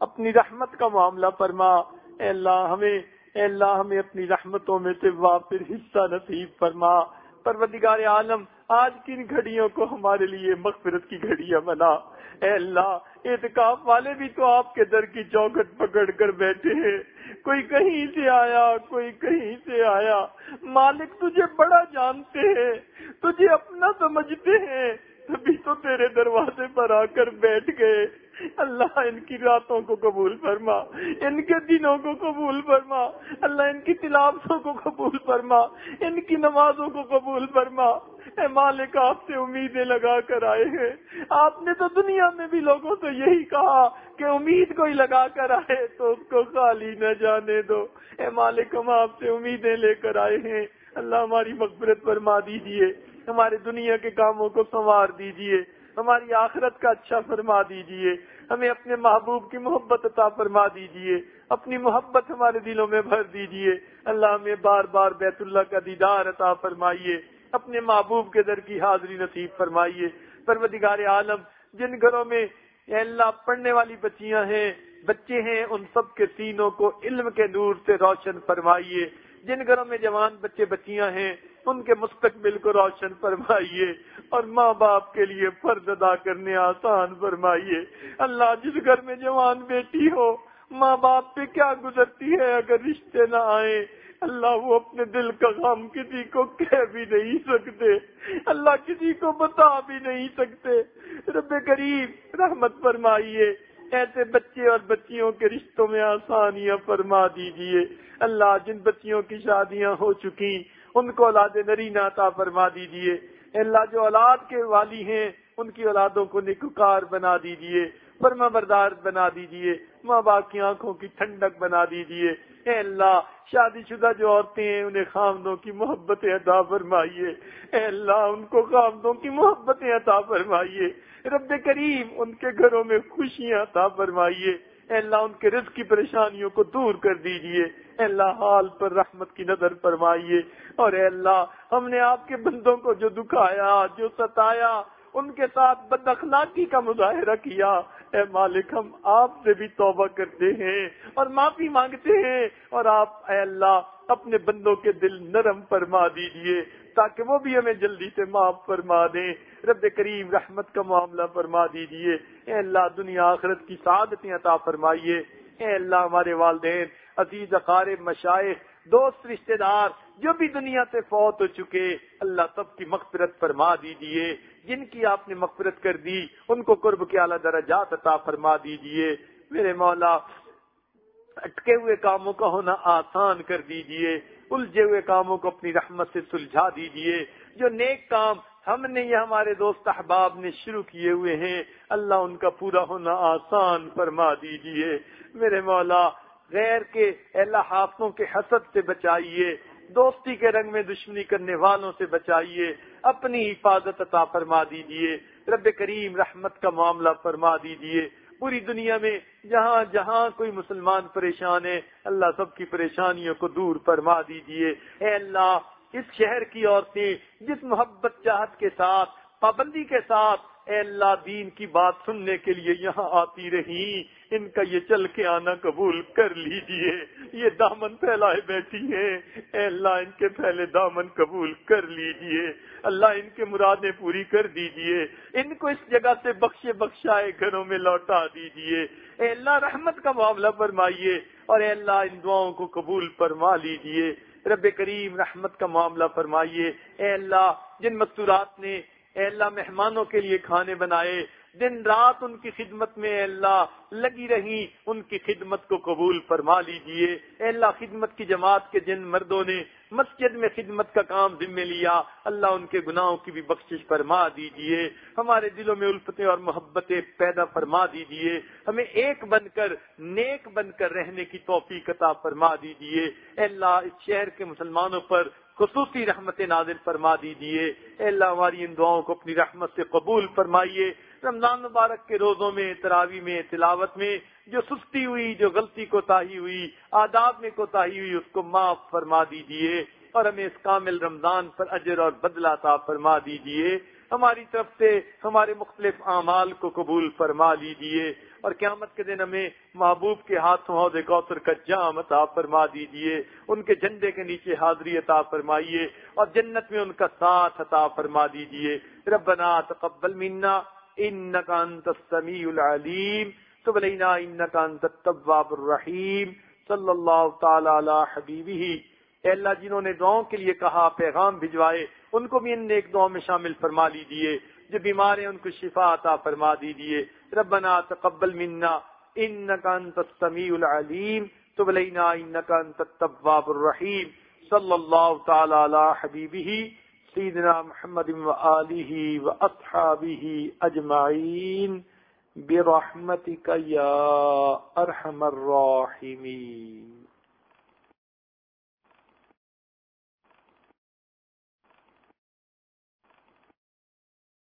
اپنی رحمت کا معاملہ فرما۔ اے اللہ، ہمیں، اے اللہ، ہمیں اپنی رحمتوں میں سے واپس حصہ نصیب فرما۔ پروردگار عالم، آج کن گھڑیوں کو ہمارے لیے مغفرت کی گھڑیاں بنا۔ اے اللہ اعتکاف والے بھی تو آپ کے در کی چوکٹ پکڑ کر بیٹھے ہیں۔ کوئی کہیں سے آیا، کوئی کہیں سے آیا۔ مالک تجھے بڑا جانتے ہیں، تجھے اپنا سمجھتے ہیں۔ تبھی تو تیرے دروازے پر آ کر بیٹھ گئے۔ اللہ ان کی راتوں کو قبول فرما، ان کے دنوں کو قبول فرما۔ اللہ ان کی تلاوتوں کو قبول فرما، ان کی نمازوں کو قبول فرما۔ اے مالک، آپ سے امیدیں لگا کر آئے ہیں۔ آپ نے تو دنیا میں بھی لوگوں سے یہی کہا کہ امید کوئی لگا کر آئے، تو اس کو خالی نہ جانے دو۔ اے مالک، ہم آپ سے امیدیں لے کر آئے ہیں۔ اللہ ہماری مغفرت فرما دیجیے، ہمارے دنیا کے کاموں کو سنوار دیجیے، ہماری آخرت کا اچھا فرما دیجیے۔ ہمیں اپنے محبوب کی محبت عطا فرما دیجیے۔ اپنی محبت ہمارے دلوں میں بھر دیجیے۔ اللہ ہمیں بار بار بیت اللہ کا دیدار عطا فرمائیے۔ اپنے محبوب کے در کی حاضری نصیب فرمائیے۔ پروردگار عالم، جن گھروں میں اللہ پڑھنے والی بچیاں ہیں، بچے ہیں، ان سب کے سینوں کو علم کے نور سے روشن فرمائیے۔ جن گھروں میں جوان بچے بچیاں ہیں، ان کے مستقبل کو روشن فرمائیے۔ اور ماں باپ کے لیے فرض ادا کرنے آسان فرمائیے۔ اللہ، جس گھر میں جوان بیٹی ہو، ماں باپ پہ کیا گزرتی ہے اگر رشتے نہ آئے اللہ وہ اپنے دل کا غم کسی کو کہہ بھی نہیں سکتے۔ اللہ کسی کو بتا بھی نہیں سکتے۔ رب قریب رحمت فرمائیے۔ ایسے بچے اور بچیوں کے رشتوں میں آسانیاں فرما دیجیے اللہ جن بچیوں کی شادیاں ہو چکی ان کو اولاد نرینا عطا فرما دیجیے اللہ، جو اولاد کے والی ہیں، ان کی اولادوں کو نکار بنا دیجیے فرما بردار بنا دیجیے ماں باپ کی آنکھوں کی ٹھنڈک بنا دیجیے اے اللہ شادی شدہ جو عورتیں ہیں، انہیں خامدوں کی محبت عطا فرمائیے۔ اے اللہ، ان کو خامدوں کی محبت عطا فرمائیے۔ رب کریم، ان کے گھروں میں خوشیاں عطا فرمائیے۔ اے اللہ، ان کے رزق کی پریشانیوں کو دور کر دیجیے اے اللہ، حال پر رحمت کی نظر فرمائیے۔ اور اے اللہ، ہم نے آپ کے بندوں کو جو دکھایا، جو ستایا، ان کے ساتھ بد اخلاقی کا مظاہرہ کیا۔ اے مالک، ہم آپ سے بھی توبہ کرتے ہیں اور معافی مانگتے ہیں اور آپ اے اللہ اپنے بندوں کے دل نرم فرما دیجیے تاکہ وہ بھی ہمیں جلدی سے معاف فرما دیں۔ رب کریم رحمت کا معاملہ فرما دیجیے۔ اے اللہ، دنیا آخرت کی سعادتیں عطا فرمائیے۔ اے اللہ، ہمارے والدین، عزیز اقارب مشائق دوست، رشتہ دار، جو بھی دنیا سے فوت ہو چکے، اللہ سب کی مغفرت فرما دیجیے جن کی آپ نے مغفرت کر دی، ان کو قرب کے اعلیٰ درجات عطا فرما دیجیے میرے مولا، اٹکے ہوئے کاموں کا ہونا آسان کر دیجیے الجھے ہوئے کاموں کو اپنی رحمت سے سلجھا دیجیے جو نیک کام ہم نے یہ ہمارے دوست احباب نے شروع کیے ہوئے ہیں، اللہ ان کا پورا ہونا آسان فرما دیجیے میرے مولا، غیر کے اللہ حافظوں کے حسد سے بچائیے، دوستی کے رنگ میں دشمنی کرنے والوں سے بچائیے۔ اپنی حفاظت عطا فرما دیجیے رب کریم رحمت کا معاملہ فرما دیجیے پوری دنیا میں جہاں جہاں کوئی مسلمان پریشان ہے، اللہ سب کی پریشانیوں کو دور فرما دیجیے اے اللہ، اس شہر کی عورتیں جس محبت چاہت کے ساتھ، پابندی کے ساتھ اے اللہ دین کی بات سننے کے لیے یہاں آتی رہی۔ ان کا یہ چل کے آنا قبول کر لیجیے۔ یہ دامن پھیلائے بیٹھی ہیں۔ اے اللہ ان کے پہلے دامن قبول کر لیجیے۔ اللہ ان کے مرادیں پوری کر دیجیے۔ ان کو اس جگہ سے بخشے بخشائے گھروں میں لوٹا دیجیے۔ اے اللہ رحمت کا معاملہ فرمائیے اور اے اللہ ان دعاؤں کو قبول فرما لیجیے۔ رب کریم رحمت کا معاملہ فرمائیے۔ اے اللہ جن مستورات نے اے اللہ مہمانوں کے لیے کھانے بنائے۔ دن رات ان کی خدمت میں اے اللہ لگی رہی، ان کی خدمت کو قبول فرما لیجیے۔ اے اللہ خدمت کی جماعت کے جن مردوں نے مسجد میں خدمت کا کام ذمہ لیا، اللہ ان کے گناہوں کی بھی بخشش فرما دیجیے۔ ہمارے دلوں میں الفتیں اور محبتیں پیدا فرما دیجیے۔ ہمیں ایک بن کر، نیک بن کر رہنے کی توفیق عطا فرما دیجیے۔ اے اللہ اس شہر کے مسلمانوں پر خصوصی رحمت نازل فرما دیجیے اللہ، ہماری ان دعاؤں کو اپنی رحمت سے قبول فرمائیے۔ رمضان مبارک کے روزوں میں تراوی میں، تلاوت میں، جو سستی ہوئی، جو غلطی کو تاہی ہوئی، آداب میں کوتاہی ہوئی، اس کو معاف فرما دیجیے اور ہمیں اس کامل رمضان پر اجر اور بدلا تا فرما دیجیے ہماری طرف سے ہمارے مختلف اعمال کو قبول فرما لیجیے اور قیامت کے دن ہمیں محبوب کے ہاتھوں عہد کوثر کا جام عطا فرما دیجیے ان کے جھنڈے کے نیچے حاضری عطا فرمائیے اور جنت میں ان کا ساتھ عطا فرما دیجیے ربنا تقبل منا انك انت السميع العليم تب علينا انك انت التواب الرحيم صلی اللہ تعالی علی حبیبہ۔ اے اللہ، جنہوں نے دعاؤں کے لیے کہا، پیغام بھجوائے، ان کو بھی ان نیک دعاؤں میں شامل فرما لیجیے جو بیمار ہیں، ان کو شفا عطا فرما دیجیے ربنا تقبل منا انك انت السميع العليم، تب علينا انك انت التواب الرحيم. صلى الله تعالى على حبيبه، سيدنا محمد وآلہ وأصحابہ اجمعین برحمتك يا ارحم الراحمين.